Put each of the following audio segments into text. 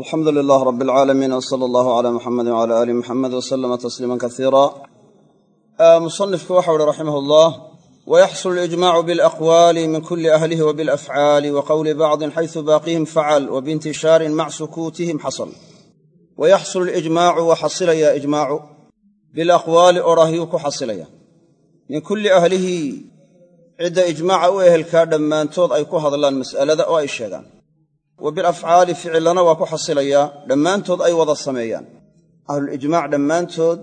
alxamdu lilah rab alcaalamiin wsala allahu cala muxamedi wcala aali muxamed waslama tasliima kasiira musanifku waxau uhi raximah allah wayaxsulu alijmacu bilaqwaali min kuli ahlihi wa bilafcaali wa qowli bacdin xaysu baaqihim facal wa biintishaarin mac sukuutihim xasal wayaxsulu alijmaacu waa xasilaya ijmaacu bilaqwaali odhahyuu ku xasilaya min kulli ahlihi cidda ijmaaca u ehelkaa dhammaantood ay ku hadlaan mas'alada oo ay sheegaan wa bilafcaali ficillana waa ku xasilayaa dhammaantood ay wada sameeyaan. Ahlulijmaac dhammaantood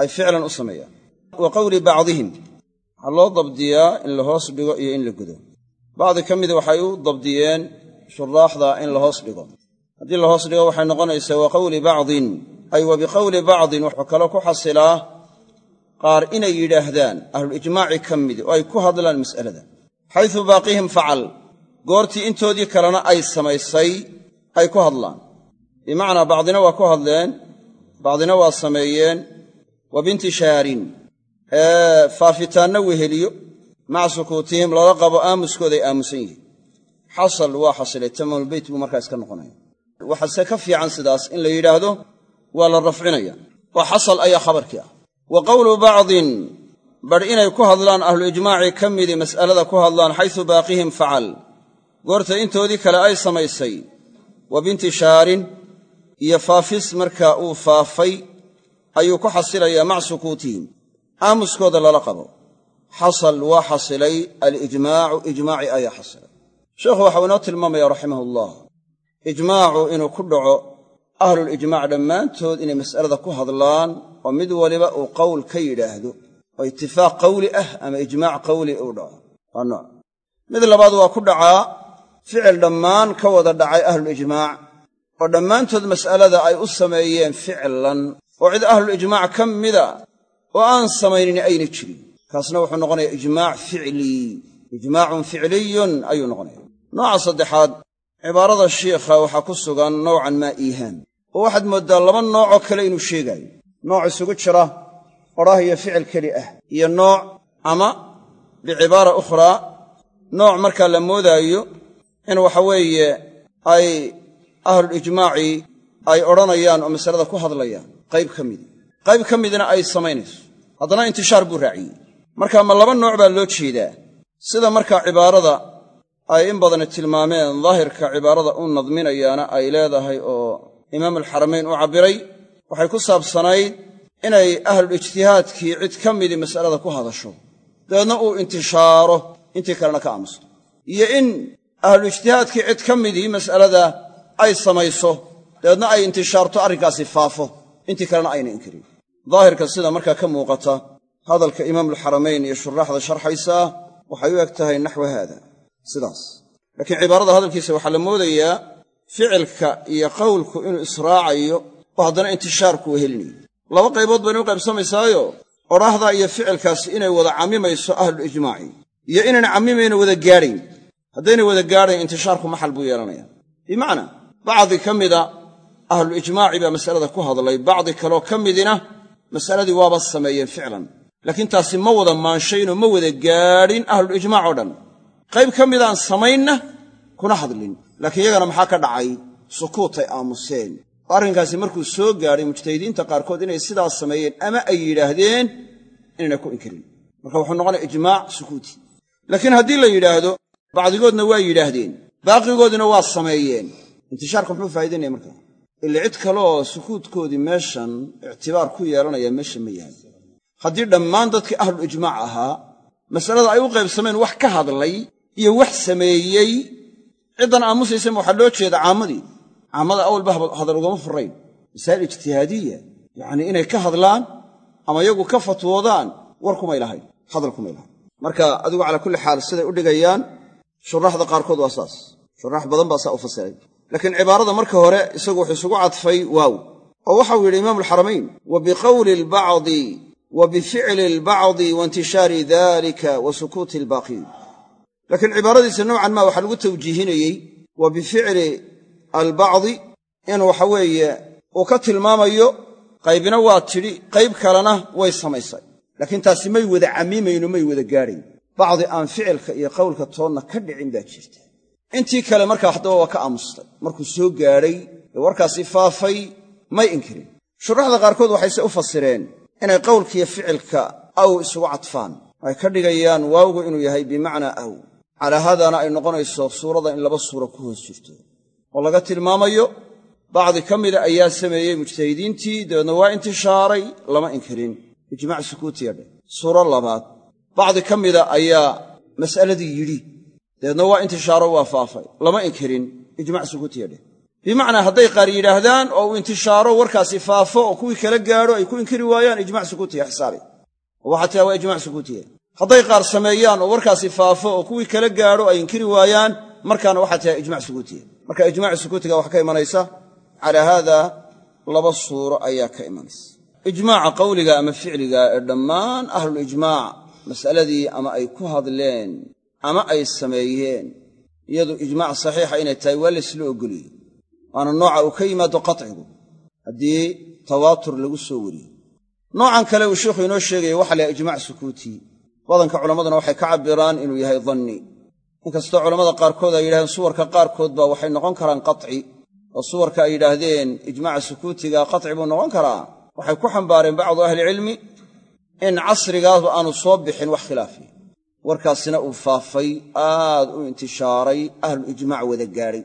ay ficlan u sameeyaan. Wa qowli bacdihim waxaa loo dabdiyaa in la hoos dhigo iyo in la gudo. Bacdi ka mida waxay u dabdiyeen shuraaxda in la hoos dhigo. Haddii la hoos dhigo waxay noqonaysaa wa qowli bacdin ay wa biqowli bacdin wuxuu kaloo ku xasilaa qaar inay yidhaahdaan ahlulijmaaci ka midi oo ay ku hadlaan mas'alada. Xaysu baaqihim facal goortii intoodii kalena ay samaysay ay ku hadlaan. Bimacnaa bacdina waa ku hadleen bacdina waa sameeyeen. Wa biintishaarin faafitaanna weheliyo maca sukuutihim lala qabo aamuskooday aamusan yihiin. Xasal waa xasilay tamaamulbeyt buu markaa iska noqonaya. Waxase ka fiican sidaas in la yidhaahdo waa la rafcinaya. Waa xasal ayaa khabarkii ah. Wa qowlu bacdin bar inay ku hadlaan ahluijmaaci ka midii mas'alada ku hadlaan xaysu baaqihim facal goorta intoodii kale ay samaysay wa biintishaarin iyo faafis markaa uu faafay ayuu ku xasilayaa mac sukuutihim aamuskooda lala qabo. Xasal waa xasilay alijmaacu ijmaaci ayaa xasilay. Sheekhu waxau inoo tilmaamaya raximahullah. Ijmaacu inuu ku dhaco ahlulijmaac dhammaantood inay mas'alada ku hadlaan oo mid waliba uu qowl ka yidhaahdo oo itifaaq qowli ah ama ijmaac qowli uu dhaco. Waa nooc. Mid labaad waa ku dhacaa ficil dhammaan ka wada dhacay ahlulijmaac oo dhammaantood mas'alada ay u sameeyeen ficlan oo cid ahlulijmaac ka mida oo aan samaynin ayna jirin. Kaasna wuxuu noqonayaa ijmaac ficlii ijmaacun ficliyun ayuu noqonaya. Nooca saddexaad cibaarada shiikha waxaa ku sugan nowcan maa iihaam oo waxaad mooddaa laba noocoo kale inuu sheegaayo. Nooc isugu jira odhah iyo ficil keli ah iyo nooc ama bicibaara ukhraa nooc markaa la moodaayo in waxa weeye ay ahlulijmaaci ay odhanayaan oo masalada ku hadlayaan. Qayb ka midi qayb ka midna ay samaynayso. Haddana intishaar buu raaciyey. Marka ma laba nooc baa loo jeedaa. Sida markaa cibaarada ay in badani tilmaameen daahirka cibaarada u nadminayaana ay leedahay oo imaamulxaramayn u cabbiray waxay ku saabsanayd inay ahlulijtihaadkii cid ka midii mas'alada ku hadasho. Dabeedna uu intishaaro intii kalena ka aamusto. Iyo in ahluijtihaadkii cid ka midii mas'alada ay samayso dabeedna ay intishaarto arrinkaasi faafo. Intii kalena ayna inkirin. Daahirka sida markaa ka muuqata hadalka imaamulxaramayn iyo shuraaxda sharxaysaa waxay u eg tahay naxwa haada. Sidaas. Laakiin cibaarada hadalkiisa waxaa la moodayaa ficilka iyo qowlku inuu israacayo oo haddana intishaarku wehelinayo. Laba qaybood bayna u qaybsamaysaayo odhaahda iyo ficilkaasi inay wada cammimayso ahlulijmaaci iyo inayna cammimayno wada gaadhayn haddayna wada gaadhayn intishaarku maxal buu yeelanaya. Bimacnaa bacdi ka mida ahlulijmaaci baa masalada ku hadlay. Bacdi kaloo ka midina masaladii waaba sameeyeen ficlan. Laakiin taasi ma wada maanshaynoo ma wada gaadhin ahlulijmaac oo dhan. Qayb ka midaan samaynna kuna hadlin. Laakiin iyagana maxaa ka dhacay? Sukuutay aamuseen. Oo arrinkaasi markuu soo gaadhay mujtahidiinta qaarkood inay sidaas sameeyeen ama ay yidhaahdeen inayna ku inkirin. Marka wuxuu noqonaya ijmaac sukuuti. Laakiin haddii la yidhaahdo bacdigoodna waa yidhaahdeen baaqigoodina waa sameeyeen. Intishaarka muxuu faa'idaynaya markaa ila cid kaleoo sukuutkoodii meeshan ictibaar ku yeelanaya meesha ma yahay. Haddii dhammaan dadkii ahlulijmaac ahaa masalada ay u qaybsameen wax ka hadlay iyo wax sameeyey ciddan aamusaysama waxaa loo jeeda caammadii caammada awalba hadal ugama furayn masaa'il ijtihaadiya yacnii inay ka hadlaan ama iyagu ka fatwoodaan war kumay lahayn hadal kumay lahayn. Marka adigu calaa kulli xaal siday u dhigayaan shuraaxda qaarkood waa saas. Shuraax badan baa saa u fasiray. Laakiin cibaarada marka hore isagu wuxuu isugu cadfay waaw. Oo waxau yidhi imaamualxaramayn wa biqowli albacdi wa bificli albacdi waintishaari dalika wa sukuuti albaaqiin laakiin cibaaradiisa nowcan maa waxaa lagu tawjiihinayey wa bificli albacdi in waxa weeye uu ka tilmaamayo qaybina waa tidhi qayb kalena way samaysay. Laakiin taasi may wada cammimayno may wada gaadhayn bacdi aan ficilka iyo qowlka toonna ka dhicin baa jirta. Intii kale markaa haddaba waa ka aamustay. Markuu soo gaadhay ee warkaasi faafay may inkirin. Shuraxda qaarkood waxayse u fasireen inay qowlkiiyo ficilka aw isugu cadfaan. Ay ka dhigayaan waawgu inuu yahay bimacnaa aw. Calaa haadaana ay noqonayso suurada in laba suura ku hoos jirto. Oo laga tilmaamayo bacdi ka mida ayaa sameeyey mujtahidiintii dabeedna waa intishaaray lama inkirin. Ijmac sukuutiya dheh suuro labaad bacdi ka mida ayaa mas'aladii yidhi dabeedna waa intishaaro waa faafay lama inkirin ijmac sukuutiya dheh bimacnaa hadday qaar yidhaahdaan oo uu intishaaro warkaasi faafo oo kuwii kala gaadho ay ku inkiri waayaan ijmac sukuutiya xisaabi oo waxaa tiraa waa ijmac sukuutiya hadday qaar sameeyaan oo warkaasi faafo oo kuwii kala gaadho ay inkiri waayaan markaana waxaa tiraa ijmac sukuutiya marka ijmac sukuutiga waxaa ka imanaysa calaa haada laba suuro ayaa ka imanaysa. Ijmaaca qawliga ama ficliga ee dhammaan mas'aladii ama ay ku hadleen ama ay sameeyeen iyadu ijmaac saxiixa inay tahay waa laysla ogoliyey waana nooca uu ka yimaado qatcigu haddii tawaatur lagu soo wariyo noocan kale uu sheikhu inoo sheegaya waxa la yahay ijmac sukuuti. Badanka culammaduna waxay ka cabbiraan inuu yahay danni inkastoo culammada qaarkood ay yidhahdeen suwarka qaarkood baa waxay noqon karaan qaci oo suwarka ay yidhaahdeen ijmaaca sukuutiga qaci buu noqon karaa? Waxay ku xambaareen bacdu ahlicilmi in casrigaasba aanu soo bixin wax khilaafi warkaasina uu faafay aad u intishaaray ahlulijmaac wada gaadhay.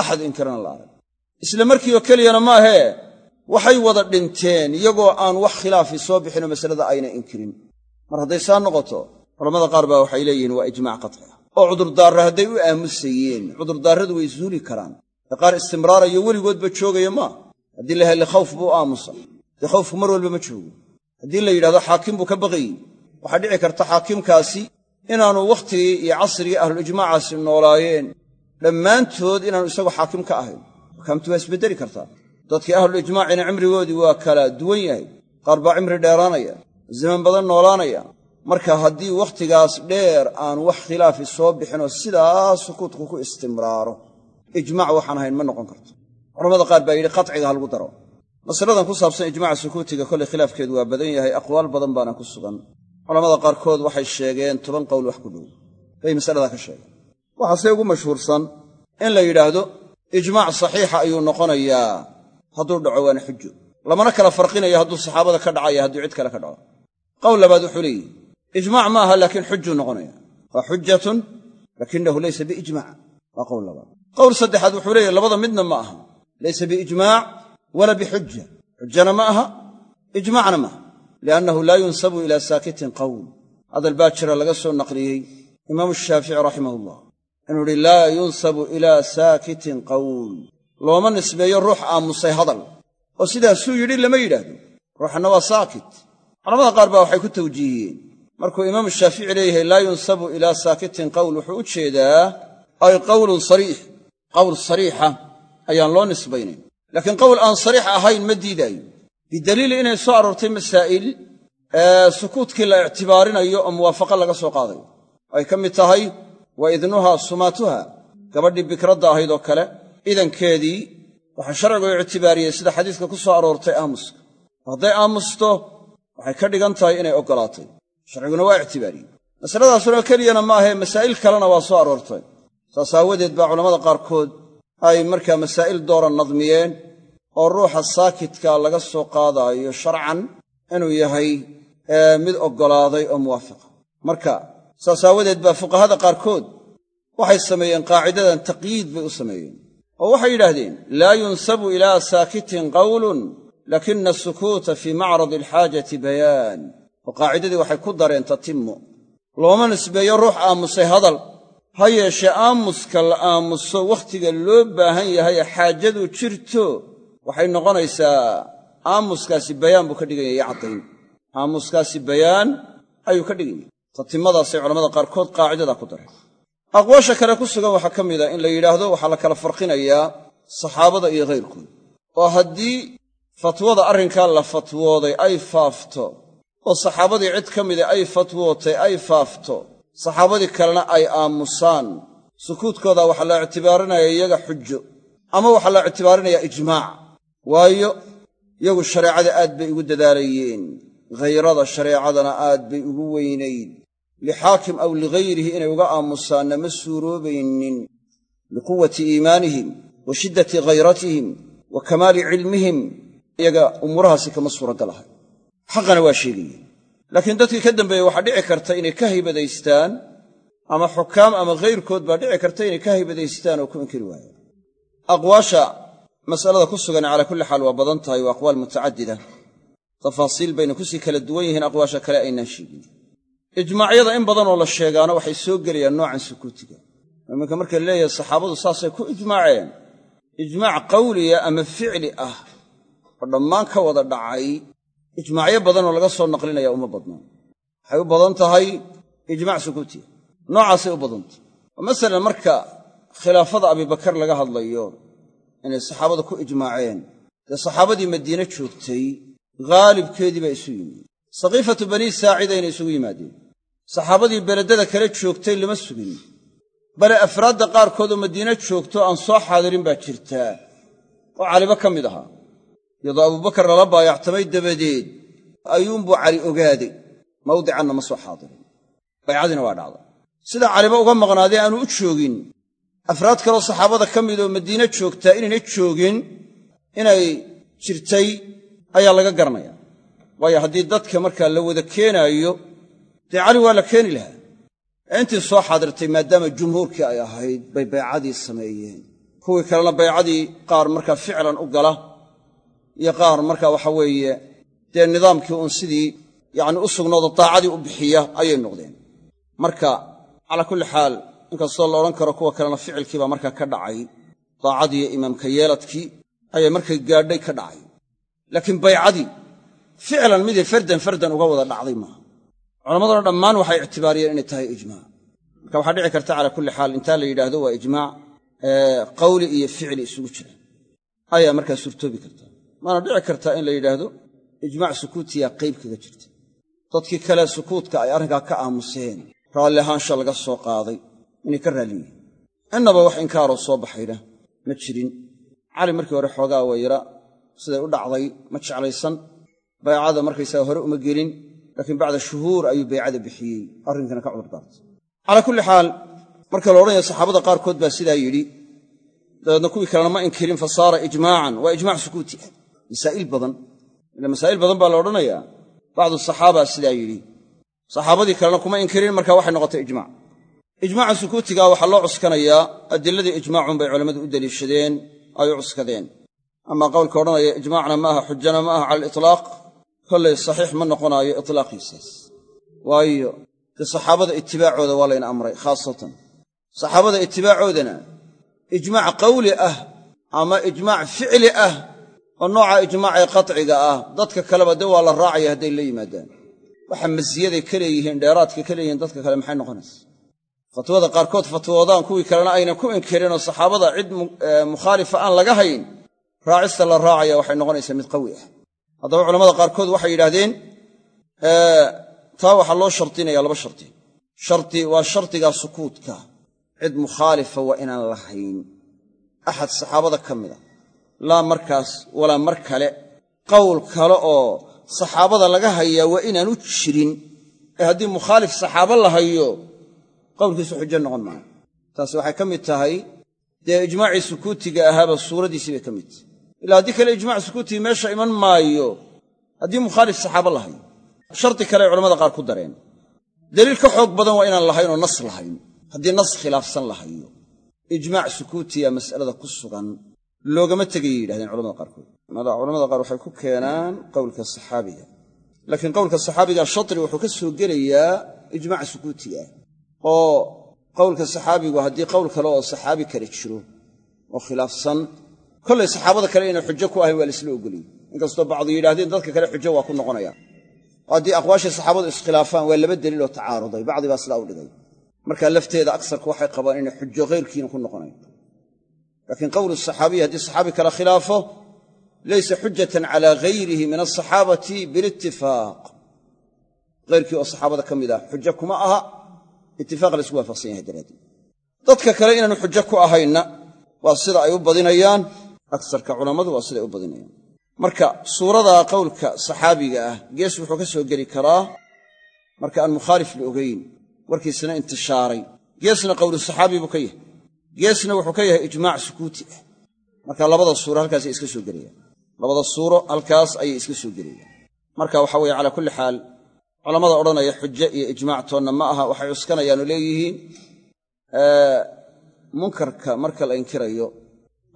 Axad inkirana la arag. Isla markiioo keliyana maahee waxay wada dhinteen iyagoo aan wax khilaafi soo bixinoo masalada ayna inkirin. Mar hadday saa noqoto culammada qaar baa waxay leeyihiin waa ijmac qaci ah. Oo cudurdaarra hadday u aamusayeen cudurdaarradu way zuuli karaan. Ee qaar istimraarayo weligoodba joogaya maa haddii la helle khawf buu aamusa. Dee khawfku mar walba ma joogo haddii la yidhahdo xaakim buu ka baqayey waxaa dhici karta xaakimkaasi inaanu wakhtigii iyo casrigii ahlulijmaacaasi noolaayeen. Dhammaantood inaanu isagu xaakim ka ahayn. Axkaamtu waa isbeddeli kartaa. Dadkii ahlulijmaacina cimrigoodii waa kala duwan yahay. Qaar baa cimri dheeraanaya zaman badan noolaanaya. Marka haddii wakhtigaas dheer aanu wax khilaafi soo bixinoo sidaa sukuutku ku istimraaro. Ijmaac waxaan ahayn ma noqon karto. Culamada qaar baa yidhi qatciga ha lagu daro masaladan ku saabsan ijmaca sukuutiga kollay khilaafkeedu waa badan yahay aqwaal badan baana ku sugan. Culamada qaarkood waxay sheegeen toban qowl wax ku dhow. Bay masaladaa ka sheegeen. Waxaase ugu mashhuursan in la yidhaahdo ijmaac saxiixa ayuu noqonayaa hadduu dhaco waana xujo lamana kala farqinayo hadduu saxaabada ka dhacaya hadduu cid kale ka dhaco. Qowl labaad wuxuu leeyihi ijmaac ma aha laakiin xujuu noqonaya waa xujatun lakinahu laysa biijmac waa qowl labaad. Qowl saddexaad wuxuu leeyahy labada midna ma aha. Laysa biijmaac wala bixuja xujana ma aha ijmaacna maaha liannahu laa yunsabu ilaa saakitin qowl hadal baa jira laga soo naqliyey imaamu shaafici raximah ullah inuu ihi laa yunsabu ilaa saakitin qowl looma nisbeeyo ruux aamusay hadal. Oo sidaasuu yidhi lama yidhaahdo. Ruuxanna waa saakit. Culamada qaar baa waxay ku tawjiihiyeen. Markuu imaamu shaafici leeyahay laa yunsabu ilaa saakitin qowl wuxuu u jeedaa ay qowlun sariix. Qowl sariixa ayaan loo nisbaynayn laakiin qowl aan sariix ahayn ma diidaayo. Bidaliili inay soo aroortay masaa'il sukuutkii la ictibaarinayo oo muwaafaqo laga soo qaadayo ay ka mid tahay wa idnuha sumaatuha gabadhii bikradda ahayd oo kale. Idankeedii waxaa sharcigu ictibaariyey sida xadiiska ku soo aroortay aamuska. Hadday aamusto waxay ka dhigan tahay inay oggolaatay sharciguna waa ictibaariyey. Masaladaasuna keliyana ma ahee masaa'il kalena waa soo aroortay. Saas aawadeed baa culammada qaarkood ay markaa masaa'il doora nadmiyeen oo ruuxa saakidka laga soo qaadaayo sharcan inuu yahay mid oggolaaday oo muwaafiqa marka saas aawadeed baa fuqahada qaarkood waxay sameeyeen qaacidadan taqyiid bay u sameeyeen. Oo waxay yidhaahdeen laa yunsabu ilaa saakitin qawlun lakina asukuuta fii macradi alxaajati bayaan. Oo qaacidadii waxay ku dareen tatimmu looma nisbeeyo ruux aamusay hadal ha yeeshee aamuska la aamuso wakhtiga loo baahan yahay ee xaajadu jirto. Waxay noqonaysaa aamuskaasi bayaan buu ka dhigan yahay caddayn aamuskaasi bayaan ayuu ka dhigan tatimadaasay culamada qaarkood qaacidadaa ku dareen aqwaasha kale ku sugan waxaa ka mida in la yidhaahdo waxaa la kala farqinayaa saxaabada iyo khayrkood. Oo haddii fatwada arrinkaa la fatwooday ay faafto oo saxaabadii cid ka mida ay fatwootay ay faafto saxaabadii kalena ay aamusaan. Sukuudkooda waxaa la ictibaarinaya iyaga xujo ama waxaa la ictibaarinayaa ijmaac. Waayo iyagu shareecada aad bay ugu dadaalayeen. Ghayrada shareecadana aad bay ugu weynayd. Lixaakim aw ligayrihi inay uga aamusaanna ma suuroobaynin. Liquwati iimaanihim wa shiddati khayratihim wa kamaali cilmihim. Iyaga umuurahaasi kama suuragal ahay. Xaqana waa sheegayeen laakiin dadkii ka dambeeyey waxaa dhici karta inay ka haybadaystaan ama xukaam ama hayrkood baa dhici karta inay ka haybadaystaan oo ku inkiri waayaan aqwaasha masalada ku sugan calaa kulli xaal waa badan tahay waa aqwaal mutacadida. Tafaasiil bayna ku sii kala duwan yihiin aqwaasha kale aynaan sheegin. Ijmaacyada in badanoo la sheegaana waxay soo gelayaan noocan sukuutiga. Iminka marka leeyahay saxaabadu saasay ku ijmaaceen. Ijmaac qawliya ama ficli ah oo dhammaan ka wada dhacay ijmaacyo badanoo laga soo naqlinaya uma badnaan. Waxay u badan tahay ijmac sukuutiya noocaasay u badantah oo masalan marka khilaafada abibakar laga hadlayo inay saxaabada ku ijmaaceen dee saxaabadii madiine joogtay haalibkeedii baa isu yimid saqiifatu banii saacidayna isugu yimaadeen. Saxaabadii beledada kale joogtay lama sugin. Bale afraadda qaarkood oo madiine joogto aan soo xaadirin baa jirtaa. Oo caliba ka mid ahaa iyadoo abubakar lala baayactamay dabadeed ayuunbuu cali ogaaday. Mawdicanna ma soo xaadirin baycadiina waa dhacda sidaa caliba uga maqnaadee aanu u joogin afraad kaloo saxaabada ka midoo madiine joogtaa inayna joogin inay jirtay ayaa laga garanaya waayo haddii dadka markaa la wada keenaayo dee cali waa la keeni lahaa. Ee intii soo xaadirtay maadaama jumhuurkii ay ahayd bay baycadii sameeyeen. Kuwii kalena baycadii qaar markaa ficlan u gala iyo qaar markaa waxa weeye dee nidaamkii uun sidii yacni u sugnoodo daacadii u bixiya ayay noqdeen. Marka calaa kulli xaal inkastoo la odhan karo kuwa kalena ficilkii baa markaa ka dhacay daacadiiyo imaamka yeeladkii ayay markay gaadhay ka dhacay. Laakiin baycadii ficlan miday fardan fardan uga wada dhacday maaha. Culammaduna dhammaan waxay ictibaariyeen inay tahay ijmaac marka waxaa dhici karta calaa kulli xaal intaa la yidhaahdo waa ijmaac qawli iyo ficli isugu jira. Ayaa markaa surtoobi karta maana dhici kartaa in la yidhaahdo ijmaac sukuutiyaa qayb kaga jirta. Dadkii kale sukuutka ay arrinkaa ka aamuseen raalli ahaansha laga soo qaaday inay ka raalliyihiin innaba wax inkaaroo soo baxayna ma jirin. Cali markii hore xoogaa wayra siday u dhacday ma jeclaysan. Baycada markaysaga hore uma gelin laakiin bacda shuhuur ayuu baycada bixiyey arrinkana ka cudur daartay calaa kulli xaal marka la odhanaya saxaabada qaarkood baa sidaa yidhi dabeedna kuwii kalena ma inkirin fa saara ijmaacan waa ijmac sukuuti ah masaa'il badan. Ila masaa'il badan baa la odhanayaa. Bacdu saxaabaa sidaa yidhi saxaabadii kalena kuma inkirin marka waxay noqotay ijmac ijmaaca sukuutiga waxaa loo cuskanayaa adiladii ijmaacun bay culammadu u deliishadeen ay u cuskadeen. Amaa qowlka odhanaya ijmaacna ma aha xujana ma aha cala alitlaaq. Kollay saxiix ma noqonaayo itlaaqiisaas waayo dee saxaabada itibaacooda waa layna amray khaasatan. Saxaabada itibaacoodana ijmaac qawli ah ama ijmaac ficli ah oo nooca ijmaacee qatciga ah dadka kaleba dee waa la raacaya hadday la yimaadaan. Waxa masiyaday ka leeyihiin dheeraadka ka leeyihiin dadka kale maxay noqonaysa? Fatwada qaarkood fatwoodaan kuwii kalena aynan ku inkirinoo saxaabada cid mukhaalifa aan laga hayn raacista la raacaya waxay noqonaysaa mid qawi ah. Haddaba culamada qaarkood waxay yidhaahdeen taa waxaa loo shardinaya laba shardi shardi waa shardigaa sukuutka cid mukhaalifa waa inaan lahayn axad saxaabada ka mida laa markaas walaa mar kale. Qowl kale oo saxaabada laga hayaa waa inaanu jirin. Ee haddii mukhaalif saxaabo la hayo qowlkiisu xujo noqon maayo taasi waxay ka mid tahay dee ijmaacii sukuutiga ahaaba suuradiisii bay ka mid tahay. Ilaa haddii kale ijmac sukuutii meesha iman maayo haddii mukhaalif saxaabo la hayo shardi kale ay culamada qaar ku dareen. Daliil ka xoog badan waa inaan lahayn oo nas lahayn. Haddii nas khilaafsan la hayo ijmaac sukuutiya mas'alada ku sugan loogama tegayay yidhahdeen culamada qaarkood. Culamada qaar waxay ku keenaan qowlka saxaabiga. Laakiin qowlka saxaabiga shatri wuxuu ka soo gelayaa ijmaac sukuuti ah oo qowlka saxaabigu haddii qowl kale oo saxaabi kale jiro oo khilaafsan kollay saxaabada kale inay xujo ku ahayn waa laisla ogoliyey. Inkastoo bacdu yidhahdeen dadka kale xujo waa ku noqonaya. Haddii aqwaashii saxaabadu iskhilaafaan waa laba daliiloo tacaaruday bacdi baa sidaa u dhigay markaa lafteeda agsarku waxay qabaan inay xujo hayrkiina ku noqonayn laakiin qowlu saxaabiyi haddii saxaabi kale khilaafo laysa xujatan calaa hayrihi min asaxaabati bilitifaaq hayrkii oo saxaabada ka mid ah xujo kuma aha itifaaq laysku waafaqsan yahay daraaddeed. Dadka kale inaanu xujo ku ahaynna waa sida ay u badinayaan agsarka culammadu waa siday u badinayaan. Marka suuradaa qowlka saxaabiga ah gees wuxuu ka soo geli karaa marka aan mukhaalif la ogayn warkiisna intishaaray. Geesna qowlu saxaabi buu ka yahay geesna wuxuu ka yahay ijmaac sukuuti ah. Marka labada suuro halkaasay iska soo gelayaan labada suuro halkaas ayay iska soo gelayaan marka waxa weeye calaa kulli xaal culammada odhanaya xujo iyo ijmaac toonna ma aha waxay cuskanayaanu leeyihiin. Munkarka marka la inkirayo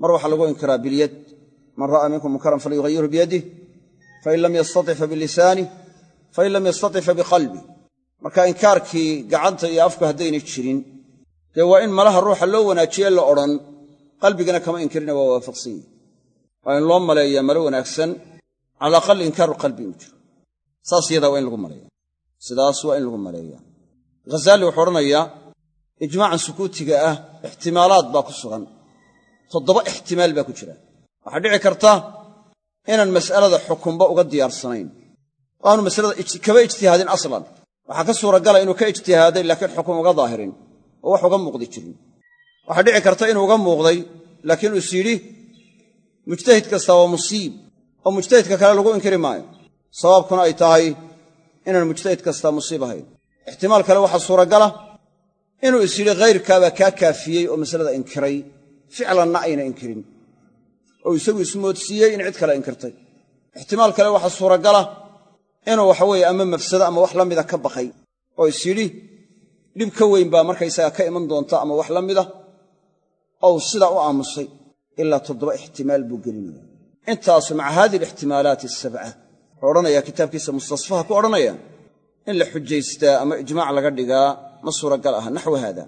mar waxaa lagu inkiraa bilyad. Man ra'aa minkum munkaran falyughayiru biyadih fain lam yastatic fa bilisanih fain lam yastatic fa biqalbih marka inkaarkii gacanta iyo afku haddaynay jirin dee waa in malaha ruuxa loo wanaajiye la odhan qalbigana kama inkirina waa waafaqsan waa in loo maleeyaa malo wanaagsan cala aqal inkaaru qalbi inuu jiro. Saas yadaa waa in lagu maleeya sidaas waa in lagu maleeyaa. Ghazaali wuxuu odhanayaa ijmaacan sukuutiga ah ixtimaalaad baa ku sugan. Toddoba ixtimaal baa ku jira. Waxaa dhici karta inaan mas'alada xukunba uga diyaarsanayn. Aanu masalada kaba ijtihaadin aslan. Waxaa ka suuragala inuu ka ijtihaaday laakiin xukun uga daahirin oo wax uga muuqdi jirin. Waxaa dhici karta inuu uga muuqday laakiin uu is yidhi mujtahid kasta waa musiib oo mujtahidka kale lagu inkiri maayo. Sawaabkuna ay tahay inaan mujtahid kastaa musiib ahayn. Ixtimaal kale waxaa suuragala inuu is yidhi khayrkaabaa kaa kaafiyey oo masalada inkiray ficlanna ayna inkirin. Oo isagu ismoodsiiyey in cid kale inkirtay. Ixtimaal kale waxaa suuragala inuu waxaweeye ama mafsado ama wax la mida ka baqay oo is yidhi dhib ka weyn baa markaysaga ka iman doonta ama wax la mida ou sidaa u aamusay ilaa toddoba ixtimaal buu gelinaya intaasu maca haadihi alixtimaalaati asabca wuxuu odhanayaa kitaabkiisa mustasfaha ku odhanaya in la xujaystaa ama ijmaac laga dhigaa ma suuragal aha naxwu haada.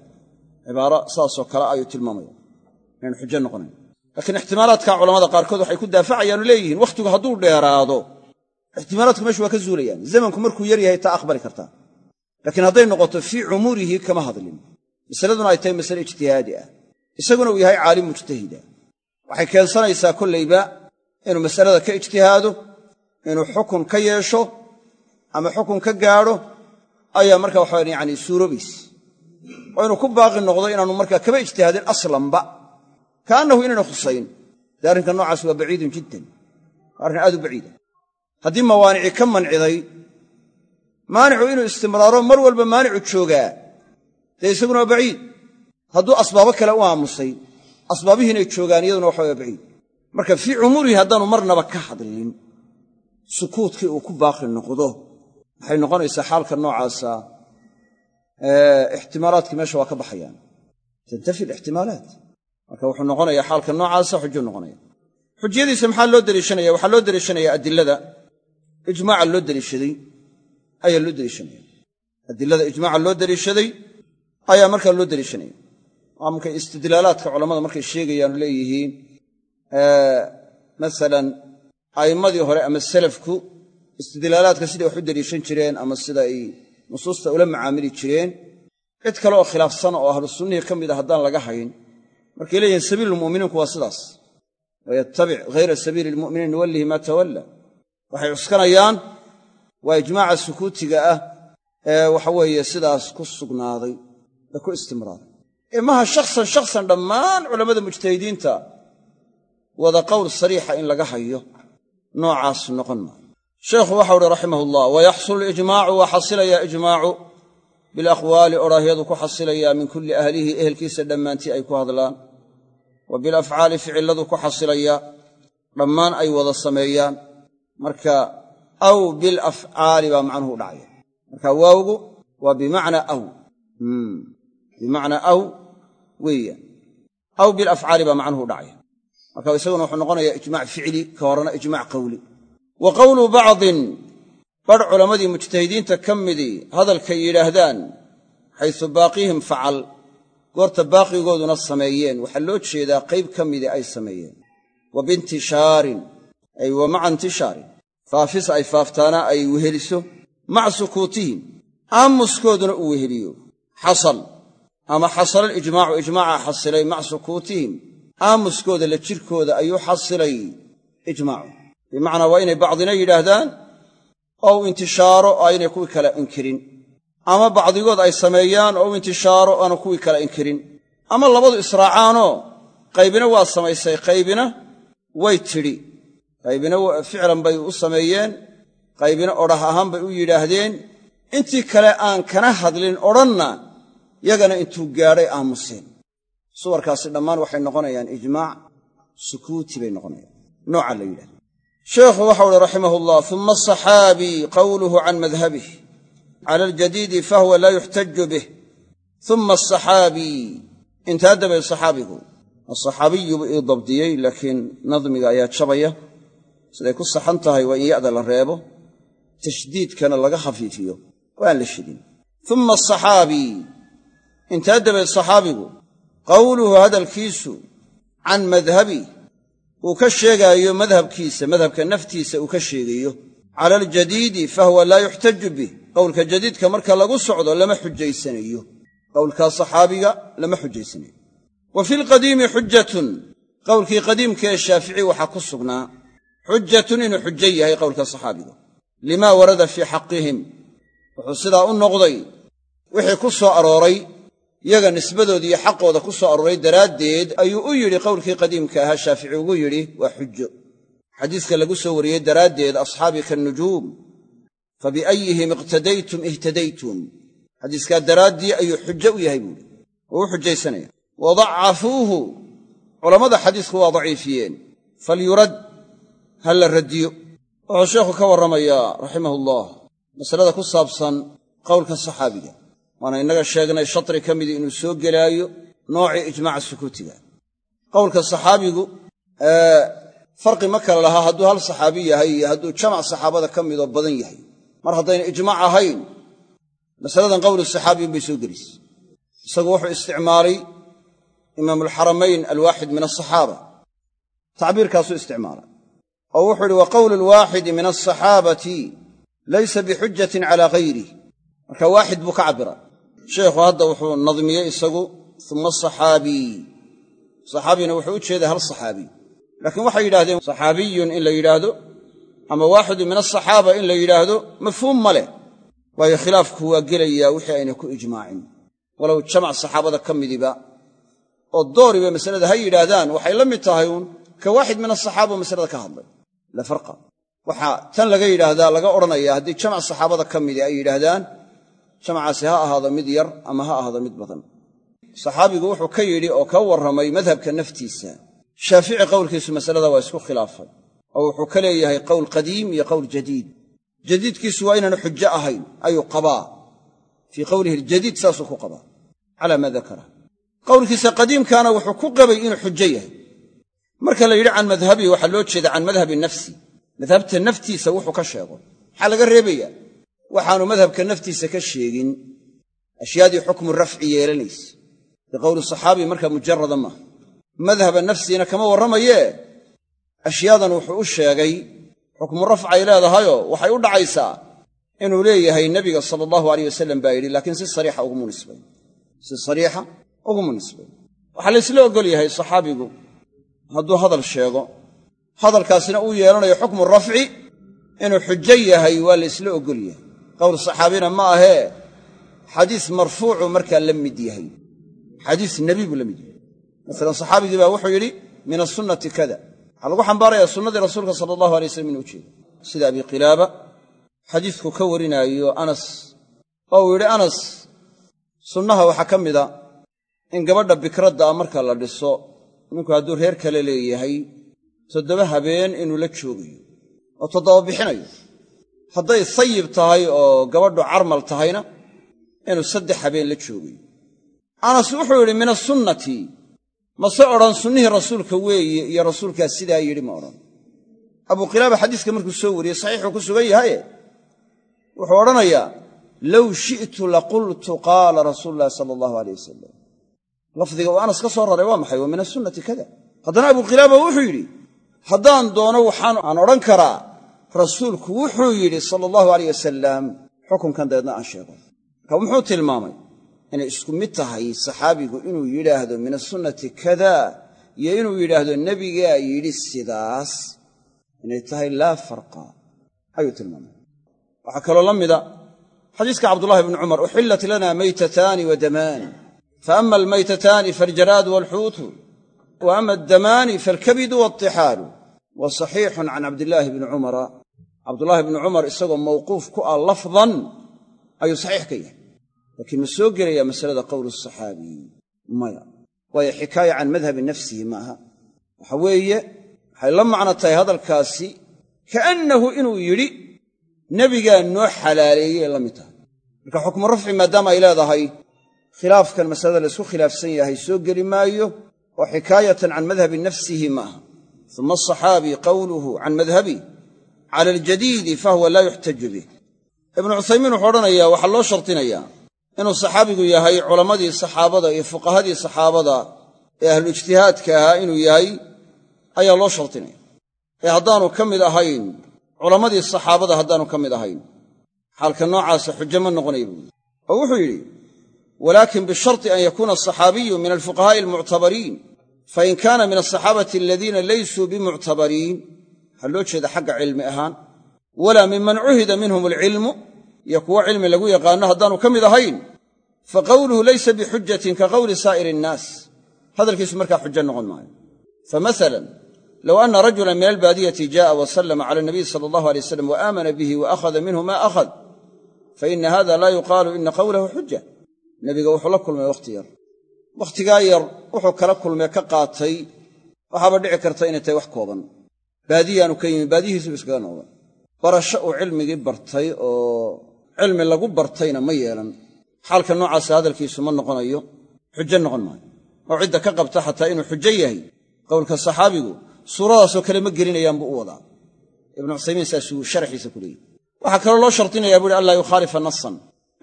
Cibaaro saasoo kale ayuu tilmaamaya inaynu xujo noqonayn. Laakiin ixtimaalaadka culamada qaarkood waxay ku daafacayaanu leeyihiin wakhtigu hadduu dheeraado ixtimaalaadku meeshu waa ka zuulayaan zamanku markuu yar yahay taa aqbali kartaa laakiin hadday noqoto fii cumuurihi kama hadlin. Masaladuna ay tahay masale ijtihaadi ah. Isaguna uu yahay caalim mujtahida waxay keensanaysaa kollayba inuu masalada ka ijtihaado inuu xukun ka yeesho ama xukun ka gaadho ayaa marka waxa yani suuroobayse oo inuu ku baaqi noqdo inaanu markaa kaba ijtihaadin aslanba. Kaannahu inayna khusayn. Dee arrinka noocaas waa baciidun jiddan. Waa arrin aad u baciida haddii mawaanici ka manciday maanicu inuu istimraaro mar walba maanicu joogaa. Dee isaguna waa baciid. Hadduu asbaabo kale u aamusay asbaabihii inay joogaan iyaduna waxa waa baciid. Marka fii cumuurihi haddaanu marnaba ka hadlin sukuutkii uu ku baaqi noqdo waxay noqonaysaa xaalka noocaasa ixtimaalaadkii meesha waa ka baxayaan. Tantafi alixtimaalaat marka wuxuu noqonayaa xaalka noocaasa xujuu noqonaya. Xujiyadiisa maxaa loo deliishanaya waxaa loo deliishanaya adilada. Ijmaaca loo deliishaday ayaa loo deliishanaya adilada ijmaaca loo deliishaday ayaa markaa loo deliishanaya waa istidlaalaadka culammada markay sheegayaanu leeyihiin masalan a'immadii hore ama salafku istidlaalaadka siday wax u deliishan jireen ama sida ay nusuusta ula macaamili jireen cid kale oo khilaafsan oo ahlu sunnihii ka mid a haddaan laga hayn markay leeyihiin sabiilulmu'miniinku waa sidaas. Wayattabic hayra sabiili lmu'miniin nuwallihi maa tawalla. Waxay cuskanayaan waa ijmaaca sukuutiga ah ee waxaweeye sidaas ku sugnaaday ee ku istimraaray ee maha shakhsan shakhsan dhammaan culammada mujtahidiinta wada qowl sariixa in laga hayo noocaas noqon maayo. Sheekhu waxau uhi raximah ullah wayaxsulu ijmaacu waa xasilayaa ijmaacu bilaqwaali odhaahyadu ku xasilayaa min kulli ahlihi ehelkiisa dhammaantii ay ku hadlaan. Wa bilafcaali ficilladu ku xasilayaa dhammaan ay wada sameeyaan. Marka aw bilafcaali baa macnuhu u dhacaya. Marka waawgu waa bimacnaa aw. Bimacnaa aw weeyaan aw bilafcaali baa macnuhu u dhacaya. Marka isaguna wuxuu noqonayaa ijmac ficli ka horena ijmac qawli. Wa qowlu bacdin badh culammadii mujtahidiinta ka midii hadalkay yidhaahdaan xaysu baaqihim facal. Goorta baaqigooduna sameeyeen. Waxaa loo jeedaa qayb ka midii ay sameeyeen. Wa biintishaarin ay wa maca intishaarin faafis ay faaftaana ay weheliso maca sukuutihim aamuskooduna uu weheliyo. Xasal ama xasala alijmaacu ijmaacaa xasilay maca sukuutihim aamuskooda la jirkooda ayuu xasilay ijmaacu. Bimacnaa waa inay bacdina yidhaahdaan u intishaaro aynay kuwii kale inkirin. Ama bacdigood ay sameeyaan u intishaaro aanu kuwii kale inkirin. Ama labadu israacaanoo qaybina waa samaysay qaybina way tidhi qaybina ficlan bay u sameeyeen qaybina odhah ahaan bay u yidhaahdeen intii kale aan kana hadlin odhanna yagana intuu gaadhay aamuseen. Suwarkaasi dhammaan waxay noqonayaan ijmaac sukuuti bay noqonayaan. Nooca la yidhahda sheekhu waxau uhi raximah ullah uma asaxaabi qawluhu can madhabih cala aljadiidi fahuwa laa yuxtaju bih. Uma asaxaabi intaa dabay saxaabigu asaxaabiyu buu ii dabdiyey laakiin nadmiga ayaa jabaya siday ku saxan tahay waa in ya'da la reebo tashdiidkana laga khafiifiyo. Oo aan la shidin. Uma asaxaabi intaa dabeed saxaabigu qowluhu hadalkiisu can madhabi uu ka sheegaayo madhabkiisa madhabka naftiisa uu ka sheegayo. Cala aljadiidi fahuwa laa yuxtaju bih. Qowlka jadiidka marka lagu socdo lama xujaysanayo. Qowlkaa saxaabiga lama xujaysanayo. Wa fi lqadiimi xujjatun. Qowlkii qadiimkaee shaafici waxaa ku sugnaa xujjatun inuu xujo yahay qowlka saxaabiga limaa warada fii xaqihim wuxuu sidaa u noqday wixii ku soo arooray yaga nisbadoodiiyo xaqooda ku soo arooray daraaddeed ayuu u yidhi qowlkii qadiimka ahaa shaafici ugu yidhi waa xujo xadiiska lagu soo wariyey daraaddeed asxaabii kannujuum fa biayihim iqtadaytum ihtadaytum. Xadiiskaa daraaddii ayuu xujo u yahay buuhi oo u xujaysanaya wa dacafuuhu culammada xadiisku waa daciifiyeen ha la radiyo. Wuxuu sheekhu ka warramayaa raximahullah masalada ku saabsan qowlka saxaabiga. Waana innaga sheegnay shatri ka midii inuu soo gelaayo noocii ijmaaca sukuutiga. Qowlka saxaabigu farqi ma kale lahaa hadduu hal saxaabi yahay iyo hadduu jamac saxaabada ka midoo badan yahay. Mar haddayna ijmaac ahayn masaladan qowlu saxaabiyin bay soo gelisay isagu wuxuu isticmaalay imaamulxaramayn alwaaxid min asaxaaba tacbiirkaasuu isticmaalay oo wuxuu ihi wa qowlu lwaaxidi min alsaxaabati laysa bixujjatin calaa hayrih marka waaxid buu ka cabbiray sheikhu hadda wuxuu nadmiyey isagu uma saxaabii saxaabina wuxuu u jeeday hal saxaabiy laakiin waxay yidhahdeen saxaabiyun in la yidhaahdo ama waaxidu min asaxaaba in la yidhaahdo mafhuum ma leh. Waayo khilaafku waa gelayaa wixii ayna ku ijmaacin. Walow jamac saxaabada ka midiba oo dooriba masalada ha yidhaahdaan waxay la mid tahay ka waaxid min asaxaaba masalada ka hadlay la farqa. Waxaa tan laga yidhaahdaa laga odhanayaa haddii jamac saxaabada ka midi ay yidhaahdaan jamacaasi ha ahaado mid yar ama ha ahaado mid badan. Saxaabigu wuxuu ka yidhi oo ka warramay madhabka naftiisa. Shaafici qowlkiisu masalada waa isku khilaafay oo wuxuu ka leeyahay qowl qadiim iyo qowl jadiid. Jadiidkiisu waa inaanu xujo ahayn ayuu qabaa. Fii qowlihi aljadiid saasuu ku qabaa calaa maa dakara. Qowlkiisa qadiimkaana wuxuu ku qabay inuu xujo yahay marka la yidhi can madhabii waxaa loo jeeda can madhabi nafsi. Madhabta naftiisa wuxuu ka sheego. Maxaa laga reebaya waxaanu madhabka naftiisa ka sheegin. Ashyaadii xukmu rafci yeelanaysa. Biqowli saxaabi markaa mujarada maaha madhaba nafsiina kama warramayee? Ashyaadan wuxuu u sheegay xukmu rafcay leedahayoo waxay u dhacaysaa inuu leeyahay nebiga sala allahu aleyh wasalam baa yidhi laakiin si sariixa ugumu nisbayn si sariixa ugumu nisbayn waxaa laysla oggol yahay saxaabigu hadduu hadal sheego. Hadalkaasina uu yeelanayo xukmu rafci inuu xujo yahay waa laysla oggol yahay. Qowl saxaabina ma ahee xadiis marfuucu markaa la mid yahay. Xadiis nebi buu la mid yahay. Masalan saxaabigii baa wuxuu yidhi min asunnati kada waxaa lagu xambaarayaa sunnadii rasuulka sala allahu alay waslam inuu ujeedo sida abi qilaaba xadiisku ka warinaayo anas oo uu yidhi anas sunnaha waxaa ka mida in gabadha bikradda ah marka la dhiso ninku hadduu reer kale leeyahay toddoba habeen inuu la joogayo oo toddoba bixinayo. Hadday sayib tahay oo gabadhu carmal tahayna inuu saddex habeen la joogayo. Anas wuxuu yidhi min asunnati mase odhan sunnihii rasuulka weeye iyo rasuulkaas sidaa yidhi ma odhan. Abuu qilaaba xadiiska markuu soo wariyey saxiixuu ku sugan yahaye wuxuu odhanayaa low shi'tu laqultu qaala rasuulu ulahi sala allahu aleyh wasalam lafdiga uu anas ka soo raray waa maxay? Wa min asunnati kada. Haddana abuu qilaaba wuxuu yidhi haddaan doono waxaan aan odhan karaa rasuulku wuxuu yidhi sala allahu aleyh wasalam xukunkan dabeedna aan sheego. Marka muxuu tilmaamay? Inay isku mid tahay saxaabigu inuu yidhaahdo min asunnati kada iyo inuu yidhaahdo nebigaa yidhi sidaas. Inay tahay laa farqa ayuu tilmaamay. Waxaa kaloo la mida xadiiska cabdullahi bni cumar uxillat lana maytataani wa damaani fa ama almaytataani faaljaraadu waalxuutu wa ama addamaani faalkabidu waaltixaalu wa saxiixun can cabdillaahi bni cumara cabdullaahi bni cumar isagoo mawquuf ku ah lafdan ayuu saxiix ka yahay laakiin ma soo gelayaa masalada qowlu saxaabi maya waayo xikaaya can madhabi nafsihi ma aha waxa weeye waxay la macno tahay hadalkaasi kaannahu inuu yidhi nebigaa noo xalaaleeyey la mid tahay marka xukmu rafci maadaama ay leedahay khilaafkan masalada laysku khilaafsan yahay soo geli maayo oo xikaayatan can madhabi nafsihi ma aha uma asaxaabi qowluhu can madhabi cala aljadiidi fahuwa laa yuxtaju bih ibnu cuthaymiin wuxuu odhanayaa waxaa loo shardinayaa inuu saxaabigu yahay culammadii saxaabada iyo fuqahadii saxaabada ee ahluijtihaadka ahaa inuu yahay ayaa loo shardinaya ee haddaanu ka mid ahayn culammadii saxaabada haddaanu ka mid ahayn xaalka noocaasa xujo ma noqonaya buuri oo wuxuu yidhi walaakin bisharti an yakuuna asaxaabiyu min alfuqahaa'i almuctabariin fain kaana min asaxaabati aladiina laysuu bimuctabariin waxaa loo jeeda xagga cilmi ahaan walaa minman cuhida minhum alcilmu iyo kuwo cilmi lagu yaqaanno haddaanu ka mid ahayn fa qowluhu laysa bixujatin ka qowli saa'iri innaas hadalkiisu markaa xujo noqon maayo famasalan low anna rajulan min albaadiyati ja'a wa sallama cala nabiy sala allahu alay wasalam wa aamana bihi wa akhada minhu ma akhad fa ina hada laa yuqaalu ina qowlahu xuja nebiga wuxuu la kulmay wakhti yar. Wakhtigaa yar wuxuu kala kulmee ka qaatay waxaaba dhici karta inay tahay wax kooban. Baadiyaanu ka yimi baadiyihiisubu iskaga noqday barasho uu cilmigii bartay oo cilmi lagu bartayna ma yeelan. Xaalka noocaasa hadalkiisu ma noqonayo xujo noqon maayo. Oo cidda ka qabta xataa inuu xujo yahay. Qowlka saxaabigu suuradaasoo kale ma gelinayaan buu u wadaa. Ibnu cuthaymiin saasuu sharaxiisa ku leeyihi waxaa kaloo loo shardinayaa buuhi anlaa yukhaalifa nasan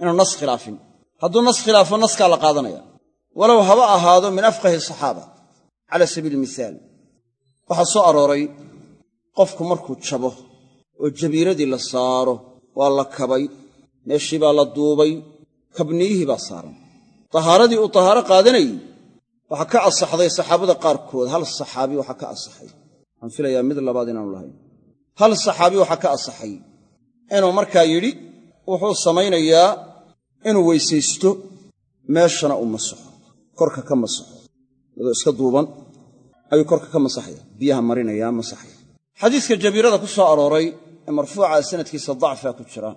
inuu nas khilaafin hadduu nas khilaafo naskaa la qaadanaya. Walow haba ahaado min afqahi saxaaba cala sabiili mihaal waxaa soo arooray qofku markuu jabo oo jabiiradii la saaro waa la kabay meeshii baa la duubay kabniyihii baa saaran. Tahaaradii uu tahaaro qaadanayey waxaa ka asaxday saxaabada qaarkood. Hal saxaabi waxaa ka asaxay? Waxaan filayaa mid labaad inaanu lahayn. Hal saxaabi waxaa ka asaxay? Inuu markaa yidhi wuxuu samaynayaa inuu weysaysto meeshana uu masaxo. Korka ka masaxo. Iyadoo iska duuban ayuu korka ka masaxaya. Biyaha marinaya masaxaya. Xadiiska jabiirada ku soo arooray ee marfuuca sanadkiisa dacfaa ku jira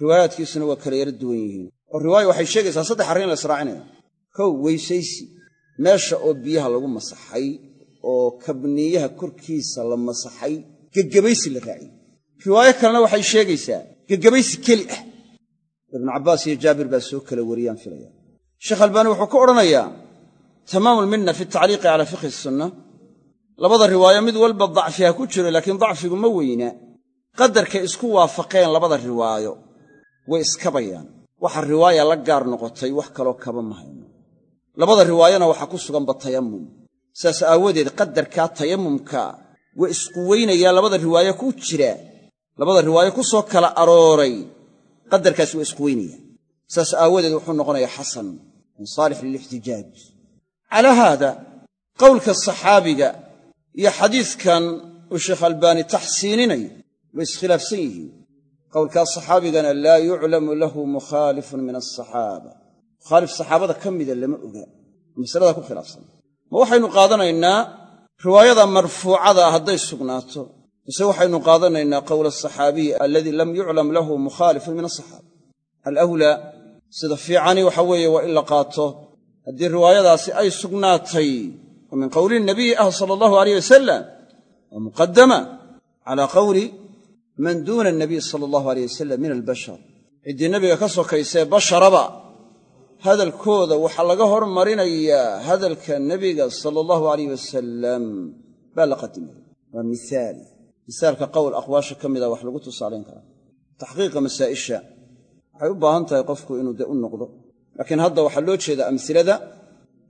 riwaayaadkiisuna waa kala yaro duwan yihiin. Oo riwaaya waxay sheegaysaa saddex arrin la israacinaya kow weysaysi. Meesha oo biyaha lagu masaxay oo kabniyaha korkiisa la masaxay gegebaysi la raaciyey. Riwaayo kalena waxay sheegaysaa gegebaysi keli ah ibnu cabbaas iyo jaabir baa soo kala wariyaan filaya. Sheekh albaani wuxuu ku odhanayaa tamaamu lminna fi tacliiqi calaa fiqhi sunna labada riwaayo mid walba dacfi ha ku jiro laakiin dacfigu ma weyna qadarkay isku waafaqeen labada riwaayo way iskabayaan waxa riwaaya la gaar noqotay wax kaloo kaba ma hayno. Labada riwaayona waxaa ku suganba tayamum saas aawadeed qadarkaa tayamumka waa isku weynayaa labada riwaayo ku jira. Labada riwaayo ku soo kala arooray qadarkaasi waa isku weynaya saas aawadeed wuxuu noqonayaa xasan min saalix lilixtijaaj. Calaa haada qowlka saxaabiga iyo xadiiskan uu sheekh albaani taxsiininayo way iskhilaafsan yihiin. Qowlkaas saxaabigana laa yuclamu lahu mukhaalifun min asaxaaba mukhaalif saxaabada ka mida lama oga masalada ku khilaafsan. Ma waxaynu qaadanaynaa riwaayada marfuucada hadday sugnaato mise waxaynu qaadanaynaa qowla asaxaabiyi alladii lam yuclam lahu mukhaalifun min asaxaaba alawlaa sida fiicani waxa weeye waa in la qaato. Haddii riwaayadaasi ay sugnaatay oo min qowli nabiyi ah sala allahu alayh wasalam waa muqadama calaa qowli man duuna anabiy sala allahu aleyh wasalam min albashar. Ciddii nebiga ka sokaysee basharaba hadalkooda waxaa laga hormarinayaa hadalka nebiga sala allahu alayh wasalam baa la qadimaya waa miaal misaalka qowl aqwaasha ka mida wax lagu tusaalayn karaa taxqiiqa masaa'isha. Waxay u baahan tahay qofku inuu de u noqdo. Laakiin hadda waxaa loo jeedaa amsilada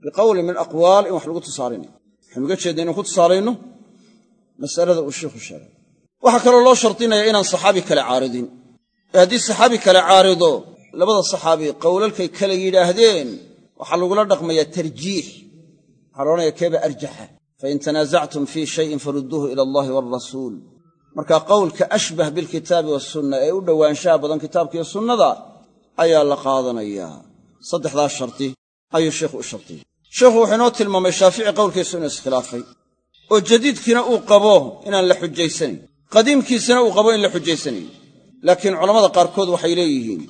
biqowli min aqwaal in wax lagu tusaalaynayo waxaynu uga jeedna inaan ku tusaalayno masalada uu sheikhu sheegay. Waxaa kaloo loo shardinaya inaan saxaabi kale caaridin. Ee haddii saxaabi kale caarido labada saxaabi qowlalkay kale yidhaahdeen waxaa lagula dhaqmayaa tarjiix. Waxaa la odhanaya keeba arjaxa fain tanaasactum fii shayin farudduuhu ila allahi waalrasuul marka qowlka ashbah bilkitaabi waasunna ee u dhowaanshaha badan kitaabkiiyo sunnada ayaa la qaadanayaa saddexdaas shardi ayuu sheikhu u shardiyey sheikhu wuxuu inoo tilmaamay shaafici qowlkiisu inuu iskhilaafay oo jadiidkiina uu qabo inaan la xujaysanayn qadiimkiisana uu qabo in la xujaysanayo laakiin culammada qaarkood waxay leeyihiin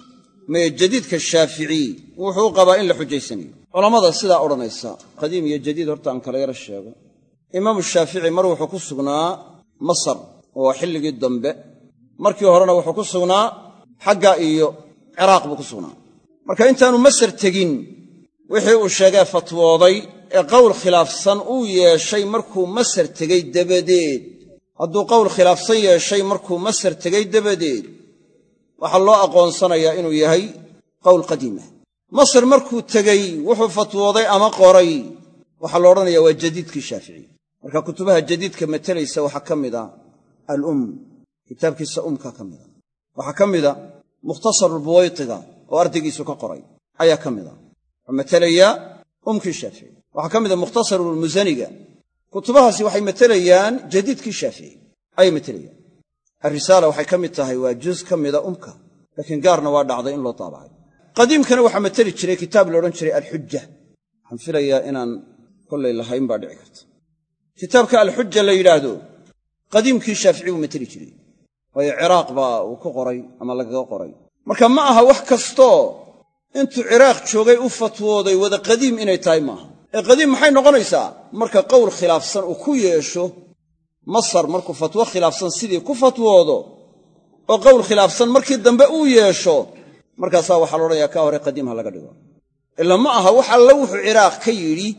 maye jadiidka shaaficiy wuxuu qabaa in la xujaysanayo culammada sidaa odhanaysa qadiim iyo jadiid horta aan kala yaro imaamu shaafici mar wuxuu ku sugnaa masar oo xilligii dambe. Markii horena wuxuu ku sugnaa xagga iyo ciraaq buu ku sugnaa. Marka intaanu masar tegin wixii uu sheegee fatwooday ee qowl khilaafsan uu yeeshay markuu masar tegey dabadeed. Hadduu qowl khilaafsan yeeshay markuu masar tegey dabadeed waxaa loo aqoonsanayaa inuu yahay qowl qadiimah masar markuu tegey wuxuu fatwooday ama qoray. Waxaa la odhanayaa waa jadiidkii shaafici marka kutubaha jadiidka matelaysa waxaa ka mida alum kitaabkiisa umka ka mida waxaa ka mida mukhtasarulbuwaytiga oo ardaygiisu ka qoray ayaa ka mida wuxuu matelayaa umkii shaafici waxaa ka mida mukhtasarulmusaniga kutubahaasi waxay matelayaan jadiidkii shaafici ayay matelayaan alrisaala waxay ka mid tahay waa juz ka mida umka laakiin gaarna waa dhacday in loo daabacay qadiimkana waxaa mateli jiray kitaab la odhan jiray alxujja. Waxaan filayaa inaan kollay lahayn baa dhici karta kitaabka alxujja la yidhaahdo qadiimkii shaafici buu mateli jiray. Waayo ciraaq baa uu ku qoray ama lagaga qoray. Marka ma aha wax kastoo intuu ciraaq joogay u fatwooday wada qadiim inay tahay maaha ee qadiim maxay noqonaysaa? Marka qowl khilaafsan uu ku yeesho masar markuu fatwo khilaafsan sidii ku fatwoodo oo qowl khilaafsan markii dambe uu yeesho markaasaa waxaa laodhanayaa kaa hore qadiim ha laga dhigo. Ila ma aha wax alla wuxuu ciraaq ka yidhi